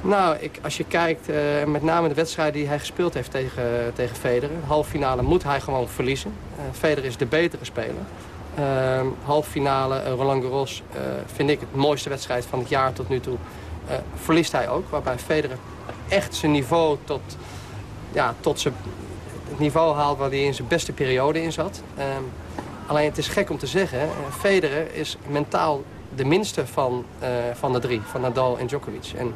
Nou, ik, als je kijkt, uh, met name de wedstrijd die hij gespeeld heeft tegen, tegen Federer. Halve finale moet hij gewoon verliezen. Uh, Federer is de betere speler. Uh, halve finale, Roland Garros, vind ik het mooiste wedstrijd van het jaar tot nu toe. verliest hij ook, waarbij Federer echt zijn niveau tot, ja, tot zijn niveau haalt waar hij in zijn beste periode in zat. Um, alleen het is gek om te zeggen, uh, Federer is mentaal de minste van, uh, van de drie, van Nadal en Djokovic. En,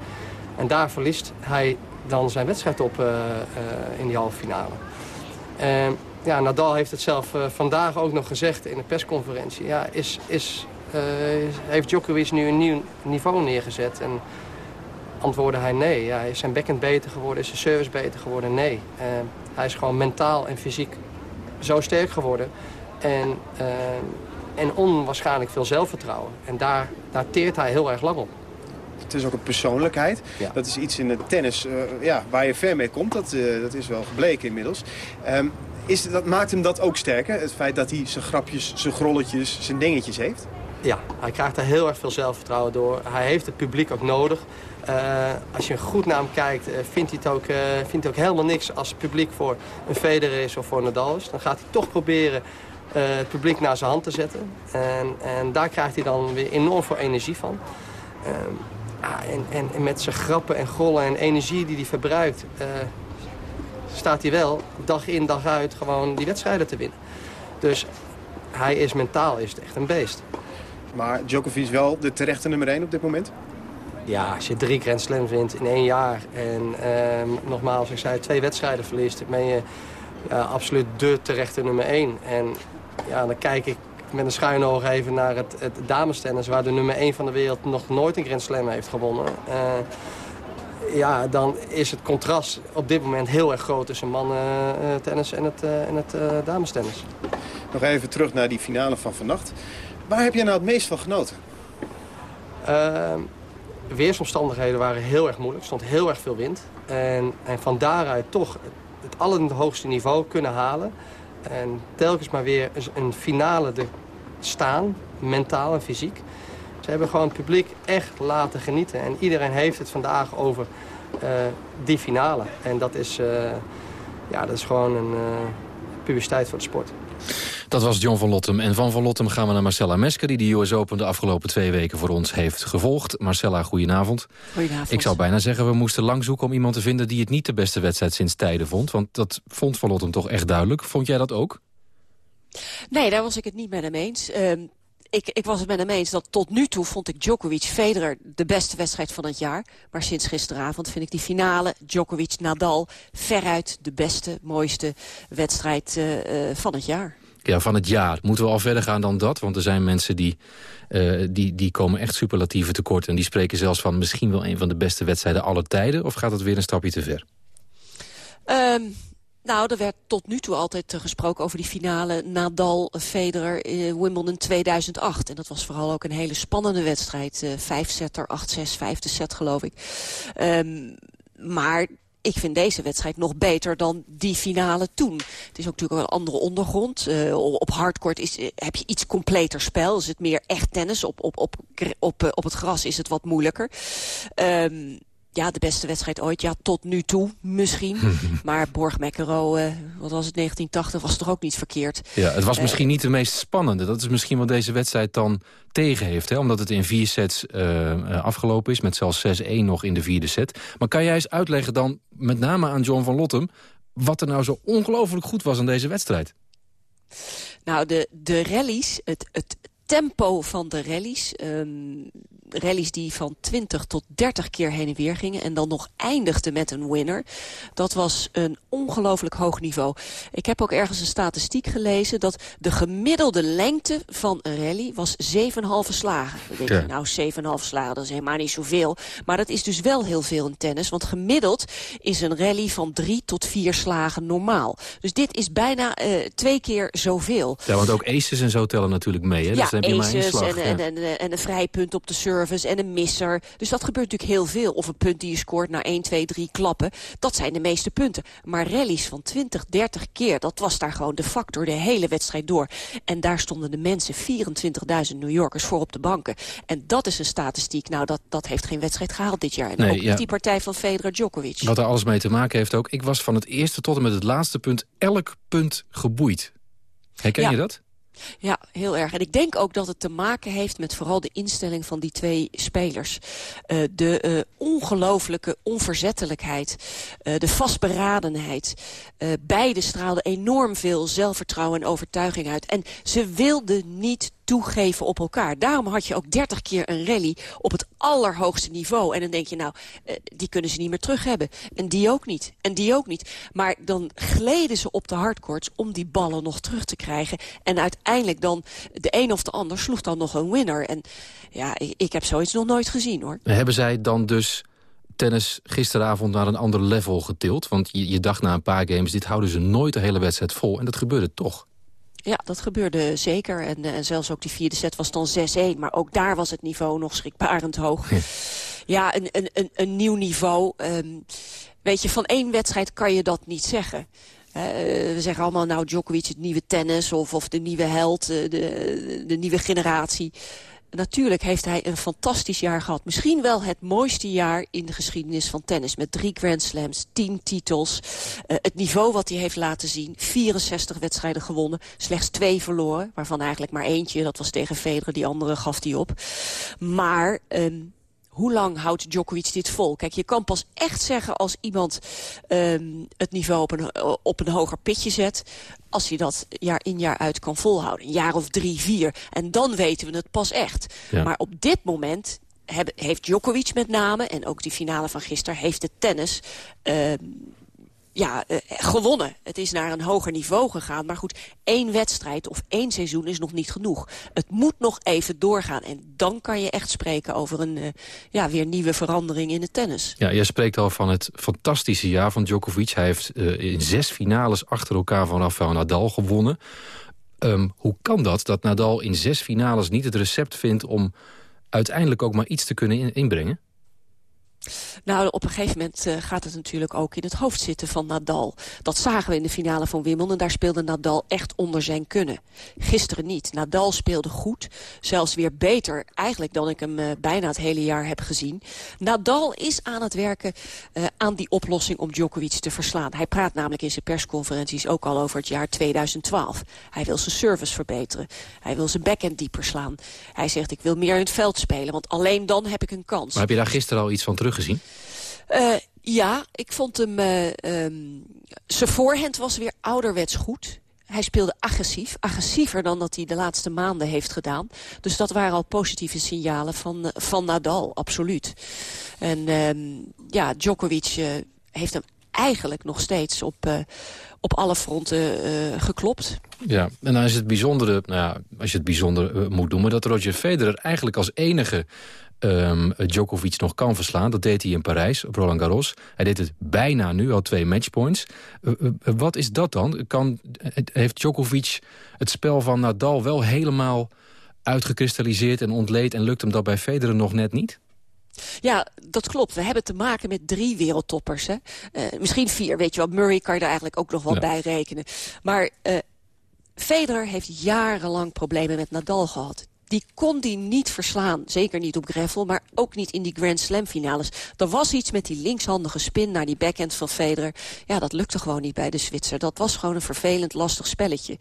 en daar verliest hij dan zijn wedstrijd op uh, in die halve finale. Um, ja, Nadal heeft het zelf vandaag ook nog gezegd in de persconferentie. Ja, is, is, heeft Djokovic nu een nieuw niveau neergezet? En antwoordde hij nee. Ja, is zijn backhand beter geworden? Is zijn service beter geworden? Nee. Uh, hij is gewoon mentaal en fysiek zo sterk geworden. En, uh, en onwaarschijnlijk veel zelfvertrouwen. En daar, daar teert hij heel erg lang op. Het is ook een persoonlijkheid. Ja. Dat is iets in het tennis uh, ja, waar je ver mee komt. Dat, dat is wel gebleken inmiddels. Um, is, dat maakt hem dat ook sterker? Het feit dat hij zijn grapjes, zijn grolletjes, zijn dingetjes heeft? Ja, hij krijgt er heel erg veel zelfvertrouwen door. Hij heeft het publiek ook nodig. Uh, als je goed naar hem kijkt, uh, vindt, hij het ook, uh, vindt hij ook helemaal niks als het publiek voor een Federer is of voor Nadal is. Dan gaat hij toch proberen het publiek naar zijn hand te zetten. En, en daar krijgt hij dan weer enorm veel energie van. Ehm, en, en, en, met zijn grappen en gollen en energie die hij verbruikt... staat hij wel dag in dag uit gewoon die wedstrijden te winnen. Dus hij is mentaal is echt een beest. Maar Djokovic wel de terechte nummer 1 op dit moment? Ja, als je drie Grand Slams wint in één jaar... en eh, nogmaals, ik zei, twee wedstrijden verliest... dan ben je ja, absoluut de terechte nummer 1. En ja, dan kijk ik met een schuine oog even naar het, het damestennis... waar de nummer 1 van de wereld nog nooit een Grand Slam heeft gewonnen. Uh, ja, dan is het contrast op dit moment heel erg groot tussen mannen uh, tennis en het, en het uh, damestennis. Nog even terug naar die finale van vannacht. Waar heb jij nou het meest van genoten? Ehm, weersomstandigheden waren heel erg moeilijk. Er stond heel erg veel wind. En, en van daaruit toch het allerhoogste niveau kunnen halen. En telkens maar weer een finale te staan, mentaal en fysiek. Ze hebben gewoon het publiek echt laten genieten. En iedereen heeft het vandaag over uh, die finale. En dat is, uh, ja, dat is gewoon een uh, publiciteit voor de sport. Dat was John van Lottem. En van Van Lottem gaan we naar Marcella Mesker... die de US Open de afgelopen twee weken voor ons heeft gevolgd. Marcella, goedenavond. Goedenavond. Ik zou bijna zeggen, we moesten lang zoeken om iemand te vinden... die het niet de beste wedstrijd sinds tijden vond. Want dat vond Van Lottem toch echt duidelijk. Vond jij dat ook? Nee, daar was ik het niet met hem eens. Uh, ik, ik was het met hem eens dat tot nu toe vond ik Djokovic Federer de beste wedstrijd van het jaar. Maar sinds gisteravond vind ik die finale Djokovic Nadal veruit de beste, mooiste wedstrijd uh, uh, van het jaar. Ja, van het jaar. Moeten we al verder gaan dan dat? Want er zijn mensen die, uh, die, die komen echt superlatieven tekort. En die spreken zelfs van misschien wel een van de beste wedstrijden aller tijden. Of gaat het weer een stapje te ver? Um, nou, er werd tot nu toe altijd uh, gesproken over die finale Nadal-Federer uh, Wimbledon 2008. En dat was vooral ook een hele spannende wedstrijd. Vijf setter, 8-6, vijfde set geloof ik. Um, maar ik vind deze wedstrijd nog beter dan die finale toen. Het is ook natuurlijk een andere ondergrond. Uh, op hardcourt is, heb je iets completer spel. Is het meer echt tennis. Op, op, op, op, uh, op het gras is het wat moeilijker. Um, ja, de beste wedstrijd ooit. Ja, tot nu toe misschien. *laughs* maar Borg McEnroe, uh, wat was het, 1980, was toch ook niet verkeerd. Ja, het was uh, misschien niet de meest spannende. Dat is misschien wat deze wedstrijd dan tegen heeft. Hè? Omdat het in vier sets uh, afgelopen is, met zelfs 6-1 nog in de vierde set. Maar kan jij eens uitleggen dan, met name aan John van Lottem... wat er nou zo ongelooflijk goed was aan deze wedstrijd? Nou, de, de rallies, het, het tempo van de rallies. Um, rallies die van 20 tot 30 keer heen en weer gingen... en dan nog eindigden met een winner. Dat was een ongelooflijk hoog niveau. Ik heb ook ergens een statistiek gelezen... dat de gemiddelde lengte van een rally was 7,5 slagen. Dan denk je, ja. nou, 7,5 slagen, dat is helemaal niet zoveel. Maar dat is dus wel heel veel in tennis. Want gemiddeld is een rally van 3 tot 4 slagen normaal. Dus dit is bijna uh, twee keer zoveel. Ja, want ook aces en zo tellen natuurlijk mee. Hè? Ja, dus dan heb je maar één slag. En, ja. en, en, en een vrij punt op de service en een misser. Dus dat gebeurt natuurlijk heel veel. Of een punt die je scoort na 1, 2, 3 klappen. Dat zijn de meeste punten. Maar rallies van 20, 30 keer, dat was daar gewoon de factor de hele wedstrijd door. En daar stonden de mensen, 24.000 New Yorkers, voor op de banken. En dat is een statistiek. Nou, dat, dat heeft geen wedstrijd gehaald dit jaar. En nee, ook ja. die partij van Federer-Djokovic. Wat er alles mee te maken heeft ook. Ik was van het eerste tot en met het laatste punt elk punt geboeid. Herken ja. je dat? Ja, heel erg. En ik denk ook dat het te maken heeft met vooral de instelling van die twee spelers. Uh, de uh, ongelooflijke onverzettelijkheid, uh, de vastberadenheid. beide straalden enorm veel zelfvertrouwen en overtuiging uit. En ze wilden niet toegeven op elkaar. Daarom had je ook 30 keer een rally op het allerhoogste niveau. En dan denk je, nou, uh, die kunnen ze niet meer terug hebben. En die ook niet. En die ook niet. Maar dan gleden ze op de hardcourts om die ballen nog terug te krijgen. En uiteindelijk dan, de een of de ander sloeg dan nog een winner. En ja, ik, ik heb zoiets nog nooit gezien, hoor. Hebben zij dan dus tennis gisteravond naar een ander level getild? Want je, je dacht na een paar games, dit houden ze nooit de hele wedstrijd vol. En dat gebeurde toch. Ja, dat gebeurde zeker. En, en zelfs ook die vierde set was dan 6-1. Maar ook daar was het niveau nog schrikbarend hoog. Ja, ja een, een, een, een nieuw niveau. Um, weet je, van één wedstrijd kan je dat niet zeggen. Uh, we zeggen allemaal, nou, Djokovic, het nieuwe tennis of, of de nieuwe held, de, de, de nieuwe generatie. Natuurlijk heeft hij een fantastisch jaar gehad. Misschien wel het mooiste jaar in de geschiedenis van tennis. Met drie Grand Slams, tien titels. Uh, het niveau wat hij heeft laten zien. 64 wedstrijden gewonnen, slechts twee verloren. Waarvan eigenlijk maar eentje, dat was tegen Federer. Die andere gaf hij op. Maar... Um, hoe lang houdt Djokovic dit vol? Kijk, je kan pas echt zeggen als iemand um, het niveau op een, op een hoger pitje zet... als hij dat jaar in jaar uit kan volhouden. Een jaar of drie, vier. En dan weten we het pas echt. Ja. Maar op dit moment heeft Djokovic met name... en ook die finale van gisteren heeft de tennis... Uh, ja, uh, gewonnen. Het is naar een hoger niveau gegaan. Maar goed, één wedstrijd of één seizoen is nog niet genoeg. Het moet nog even doorgaan. En dan kan je echt spreken over een uh, ja, weer nieuwe verandering in het tennis. Ja, je spreekt al van het fantastische jaar van Djokovic. Hij heeft uh, in zes finales achter elkaar van Rafael Nadal gewonnen. Um, hoe kan dat, dat Nadal in zes finales niet het recept vindt... om uiteindelijk ook maar iets te kunnen in inbrengen? Nou, op een gegeven moment uh, gaat het natuurlijk ook in het hoofd zitten van Nadal. Dat zagen we in de finale van Wimbledon. Daar speelde Nadal echt onder zijn kunnen. Gisteren niet. Nadal speelde goed. Zelfs weer beter eigenlijk dan ik hem uh, bijna het hele jaar heb gezien. Nadal is aan het werken uh, aan die oplossing om Djokovic te verslaan. Hij praat namelijk in zijn persconferenties ook al over het jaar 2012. Hij wil zijn service verbeteren. Hij wil zijn backhand dieper slaan. Hij zegt ik wil meer in het veld spelen, want alleen dan heb ik een kans. Maar heb je daar gisteren al iets van terug gezien? Uh, ja, ik vond hem... Uh, um, zijn voorhand was weer ouderwets goed. Hij speelde agressief. Agressiever dan dat hij de laatste maanden heeft gedaan. Dus dat waren al positieve signalen van, van Nadal, absoluut. En um, ja, Djokovic heeft hem eigenlijk nog steeds op, op alle fronten geklopt. Ja, en dan is het bijzondere, nou ja, als je het bijzonder moet noemen... dat Roger Federer eigenlijk als enige um, Djokovic nog kan verslaan. Dat deed hij in Parijs, op Roland Garros. Hij deed het bijna nu, al twee matchpoints. Uh, uh, wat is dat dan? Kan, heeft Djokovic het spel van Nadal wel helemaal uitgekristalliseerd en ontleed... en lukt hem dat bij Federer nog net niet? Ja, dat klopt. We hebben te maken met drie wereldtoppers. Hè? Uh, misschien vier, weet je wel. Murray kan je er eigenlijk ook nog wel ja. bij rekenen. Maar uh, Federer heeft jarenlang problemen met Nadal gehad die kon die niet verslaan. Zeker niet op gravel, maar ook niet in die Grand Slam finales. Er was iets met die linkshandige spin naar die backhand van Federer. Ja, dat lukte gewoon niet bij de Zwitser. Dat was gewoon een vervelend, lastig spelletje.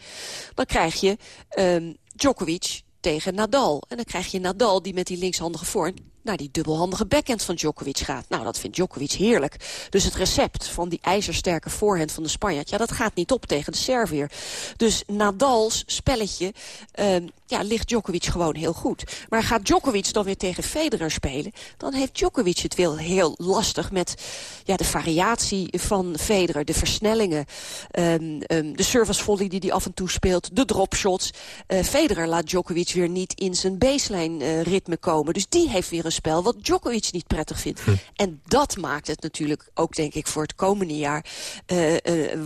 Dan krijg je um, Djokovic tegen Nadal. En dan krijg je Nadal die met die linkshandige voorhand naar die dubbelhandige backhand van Djokovic gaat. Nou, dat vindt Djokovic heerlijk. Dus het recept van die ijzersterke voorhand van de Spanjaard... ja, dat gaat niet op tegen de Servier. Dus Nadals spelletje uh, ja, ligt Djokovic gewoon heel goed. Maar gaat Djokovic dan weer tegen Federer spelen... dan heeft Djokovic het wel heel lastig met ja, de variatie van Federer... de versnellingen, um, um, de service volley die hij af en toe speelt... de dropshots. Uh, Federer laat Djokovic weer niet in zijn baseline uh, ritme komen. Dus die heeft weer een spel wat Djokovic niet prettig vindt. Hm. En dat maakt het natuurlijk ook, denk ik, voor het komende jaar uh,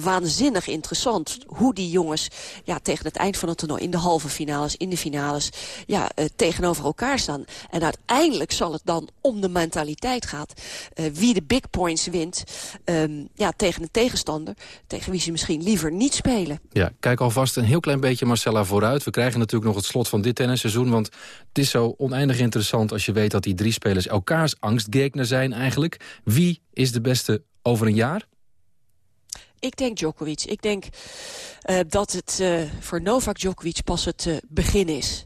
waanzinnig interessant. Hoe die jongens ja, tegen het eind van het toernooi, in de halve finales, in de finales, ja, uh, tegenover elkaar staan. En uiteindelijk zal het dan om de mentaliteit gaat. wie de big points wint um, ja, tegen een tegenstander, tegen wie ze misschien liever niet spelen. Ja, kijk alvast een heel klein beetje Marcella vooruit. We krijgen natuurlijk nog het slot van dit tennisseizoen, want het is zo oneindig interessant als je weet dat die drie spelers elkaars angstgegner zijn eigenlijk. Wie is de beste over een jaar? Ik denk Djokovic. Ik denk uh, dat het uh, voor Novak Djokovic pas het uh, begin is.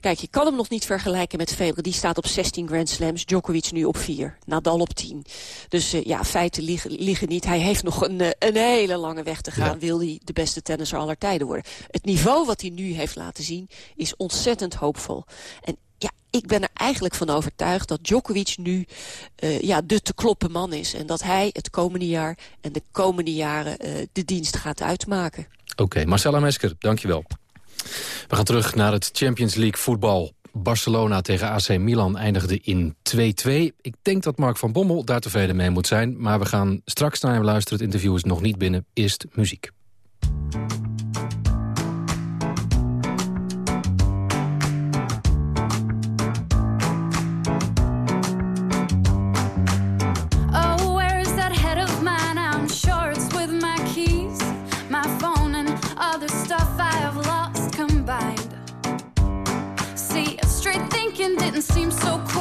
Kijk, je kan hem nog niet vergelijken met Federer. Die staat op 16 Grand Slams, Djokovic nu op 4. Nadal op 10. Dus uh, ja, feiten liegen, liegen, niet. Hij heeft nog een, een hele lange weg te gaan. Ja. Wil hij de beste tennisser aller tijden worden. Het niveau wat hij nu heeft laten zien is ontzettend hoopvol. En ja, ik ben er eigenlijk van overtuigd dat Djokovic nu uh, ja, de te kloppen man is. En dat hij het komende jaar en de komende jaren uh, de dienst gaat uitmaken. Oké, Marcella Mesker, dankjewel. We gaan terug naar het Champions League voetbal. Barcelona tegen AC Milan eindigde in 2-2. Ik denk dat Mark van Bommel daar tevreden mee moet zijn. Maar we gaan straks naar hem luisteren. Het interview is nog niet binnen. Eerst muziek. seems so cool.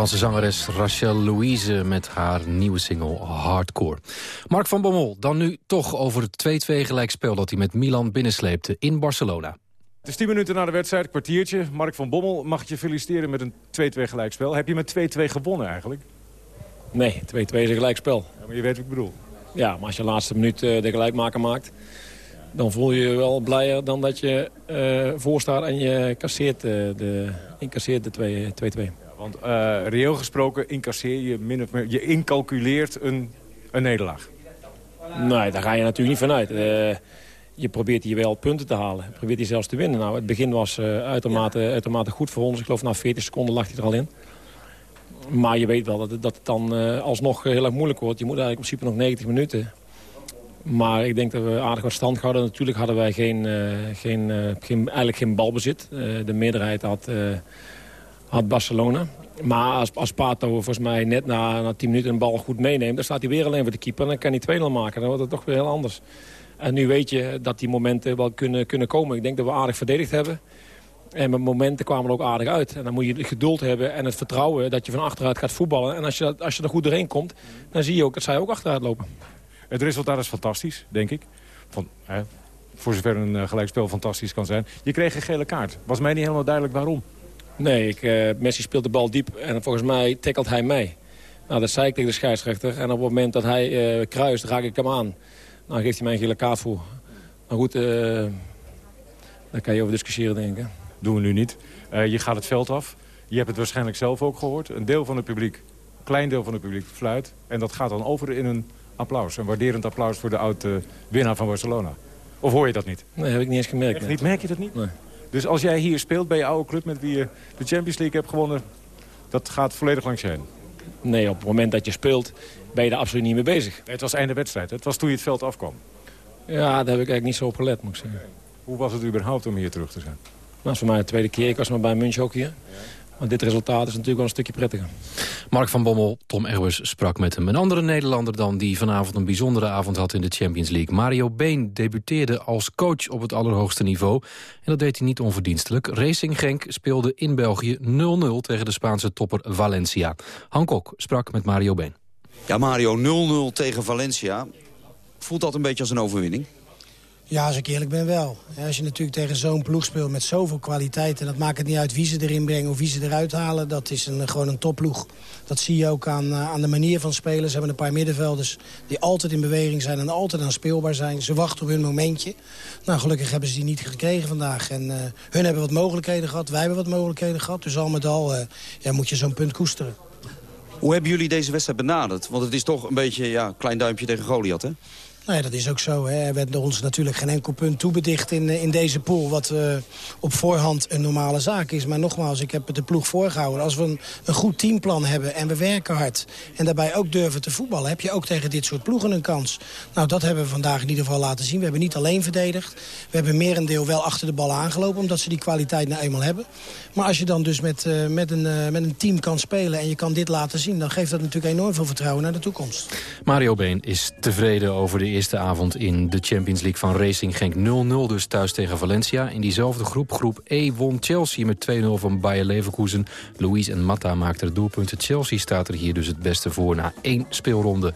Nederlandse zangeres Rachel Louise met haar nieuwe single Hardcore. Mark van Bommel, dan nu toch over het 2-2 gelijkspel dat hij met Milan binnensleepte in Barcelona. Het is 10 minuten na de wedstrijd, kwartiertje. Mark van Bommel, mag ik je feliciteren met een 2-2 gelijkspel. Heb je met 2-2 gewonnen eigenlijk? Nee, 2-2 is een gelijkspel. Ja, maar je weet wat ik bedoel. Ja, maar als je de laatste minuut uh, de gelijkmaker maakt... dan voel je je wel blijer dan dat je uh, voorstaat en je kasseert, uh, de, incasseert de 2-2. Want uh, reëel gesproken incasseer je min of meer... je incalculeert een, een nederlaag. Nee, daar ga je natuurlijk niet vanuit. Uh, je probeert hier wel punten te halen. Je probeert hier zelfs te winnen. Nou, het begin was uh, uitermate, uitermate goed voor ons. Ik geloof na 40 seconden lag hij er al in. Maar je weet wel dat het, dat het dan alsnog heel erg moeilijk wordt. Je moet eigenlijk in principe nog 90 minuten. Maar ik denk dat we aardig wat stand houden. Natuurlijk hadden wij geen, geen, geen, eigenlijk geen balbezit. de meerderheid had had Barcelona. Maar als, als Pato volgens mij net na, na 10 minuten een bal goed meeneemt... dan staat hij weer alleen voor de keeper en dan kan hij 2-0 maken. Dan wordt het toch weer heel anders. En nu weet je dat die momenten wel kunnen, kunnen komen. Ik denk dat we aardig verdedigd hebben. En met momenten kwamen er ook aardig uit. En dan moet je het geduld hebben en het vertrouwen dat je van achteruit gaat voetballen. En als je, als je er goed doorheen komt, dan zie je ook dat zij ook achteruit lopen. Het resultaat is fantastisch, denk ik. Van, hè, voor zover een uh, gelijkspel fantastisch kan zijn. Je kreeg een gele kaart. Was mij niet helemaal duidelijk waarom. Nee, ik, uh, Messi speelt de bal diep en volgens mij tackelt hij mij. Nou, dat zei ik tegen de scheidsrechter. En op het moment dat hij uh, kruist, raak ik hem aan. Nou, geeft hij mij een gele kaart voor. Maar goed, uh, daar kan je over discussiëren, denk ik. Doen we nu niet. je gaat het veld af. Je hebt het waarschijnlijk zelf ook gehoord. Een deel van het publiek, een klein deel van het publiek fluit. En dat gaat dan over in een applaus. Een waarderend applaus voor de oude winnaar van Barcelona. Of hoor je dat niet? Nee, heb ik niet eens gemerkt. Echt niet? Merk je dat niet? Nee. Dus als jij hier speelt bij je oude club met wie je de Champions League hebt gewonnen... dat gaat volledig langs je heen? Nee, op het moment dat je speelt ben je daar absoluut niet mee bezig. Nee, het was einde wedstrijd. Het was toen je het veld afkwam. Ja, daar heb ik eigenlijk niet zo op gelet, moet ik zeggen. Hoe was het überhaupt om hier terug te zijn? Nou, dat is voor mij de tweede keer. Ik was maar bij München ook hier. Ja. Maar dit resultaat is natuurlijk wel een stukje prettiger. Mark van Bommel, Tom Erbers sprak met hem. Een andere Nederlander dan die vanavond een bijzondere avond had in de Champions League. Mario Been debuteerde als coach op het allerhoogste niveau. En dat deed hij niet onverdienstelijk. Racing Genk speelde in België 0-0 tegen de Spaanse topper Valencia. Hancock sprak met Mario Been. Ja, Mario 0-0 tegen Valencia. Voelt dat een beetje als een overwinning? Ja, als ik eerlijk ben wel. Als je natuurlijk tegen zo'n ploeg speelt met zoveel kwaliteit... en dat maakt het niet uit wie ze erin brengen of wie ze eruit halen... dat is een, gewoon een topploeg. Dat zie je ook aan, aan de manier van spelen. Ze hebben een paar middenvelders die altijd in beweging zijn... en altijd aan speelbaar zijn. Ze wachten op hun momentje. Nou, gelukkig hebben ze die niet gekregen vandaag. En uh, hun hebben wat mogelijkheden gehad, wij hebben wat mogelijkheden gehad. Dus al met al uh, ja, moet je zo'n punt koesteren. Hoe hebben jullie deze wedstrijd benaderd? Want het is toch een beetje ja, klein duimpje tegen Goliath, hè? Nou ja, dat is ook zo. Hè. Er werd ons natuurlijk geen enkel punt toebedicht in, in deze pool... wat uh, op voorhand een normale zaak is. Maar nogmaals, ik heb de ploeg voorgehouden. Als we een, een goed teamplan hebben en we werken hard... en daarbij ook durven te voetballen... heb je ook tegen dit soort ploegen een kans. Nou, dat hebben we vandaag in ieder geval laten zien. We hebben niet alleen verdedigd. We hebben merendeel wel achter de bal aangelopen... omdat ze die kwaliteit nou eenmaal hebben. Maar als je dan dus met, uh, met, een, met een team kan spelen... en je kan dit laten zien... dan geeft dat natuurlijk enorm veel vertrouwen naar de toekomst. Mario Been is tevreden over de eerste avond in de Champions League van Racing Genk 0-0 dus thuis tegen Valencia. In diezelfde groep, groep E, won Chelsea met 2-0 van Bayer Leverkusen. Louis en Matta maakten de doelpunten. Chelsea staat er hier dus het beste voor na één speelronde.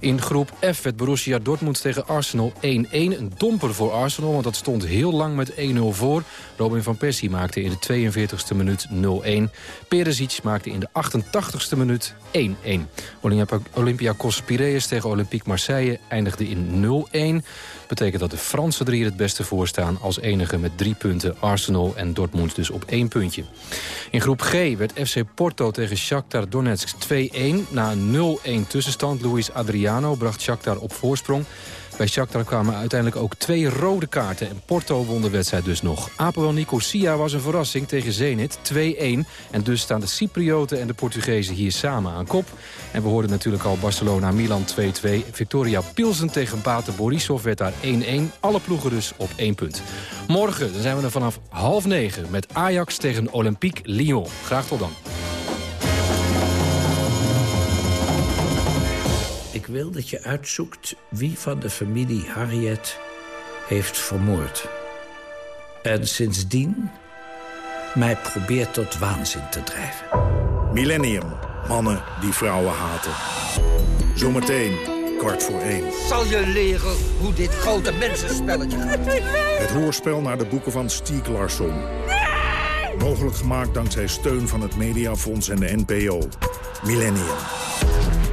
In groep F werd Borussia Dortmund tegen Arsenal 1-1. Een domper voor Arsenal, want dat stond heel lang met 1-0 voor. Robin van Persie maakte in de 42e minuut 0-1. Perisic maakte in de 88e minuut 1-1. Olympiakos Piraeus tegen Olympique Marseille eindigde in 0-1. Betekent dat de Fransen er het beste voor staan als enige met drie punten. Arsenal en Dortmund dus op één puntje. In groep G werd FC Porto tegen Shakhtar Donetsk 2-1. Na 0-1 tussenstand Luis Adriano bracht Shakhtar op voorsprong. Bij Shakhtar kwamen uiteindelijk ook twee rode kaarten. En Porto won de wedstrijd dus nog. Apel Nicosia was een verrassing tegen Zenit 2-1. En dus staan de Cyprioten en de Portugezen hier samen aan kop. En we hoorden natuurlijk al Barcelona-Milan 2-2. Victoria Pilsen tegen Bate Borisov werd daar 1-1. Alle ploegen dus op één punt. Morgen zijn we er vanaf half negen met Ajax tegen Olympique Lyon. Graag tot dan. Ik wil dat je uitzoekt wie van de familie Harriet heeft vermoord. En sindsdien mij probeert tot waanzin te drijven. Millennium. Mannen die vrouwen haten. Zometeen, kwart voor één. Zal je leren hoe dit grote mensenspelletje gaat? Het hoorspel naar de boeken van Stieg Larsson. Mogelijk gemaakt dankzij steun van het Mediafonds en de NPO. Millennium.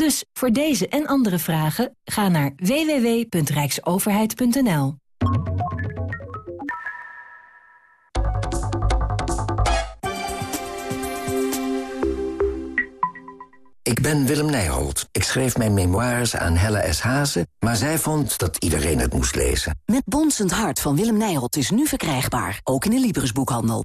Dus voor deze en andere vragen ga naar www.rijksoverheid.nl. Ik ben Willem Nijholt. Ik schreef mijn memoires aan Helle S. Hazen, maar zij vond dat iedereen het moest lezen. Met Bonsend Hart van Willem Nijholt is nu verkrijgbaar, ook in de Libris-boekhandel.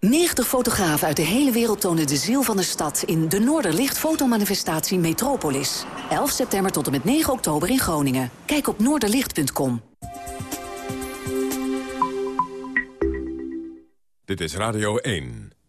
90 fotografen uit de hele wereld tonen de ziel van de stad... in de Noorderlicht fotomanifestatie Metropolis. 11 september tot en met 9 oktober in Groningen. Kijk op noorderlicht.com. Dit is Radio 1.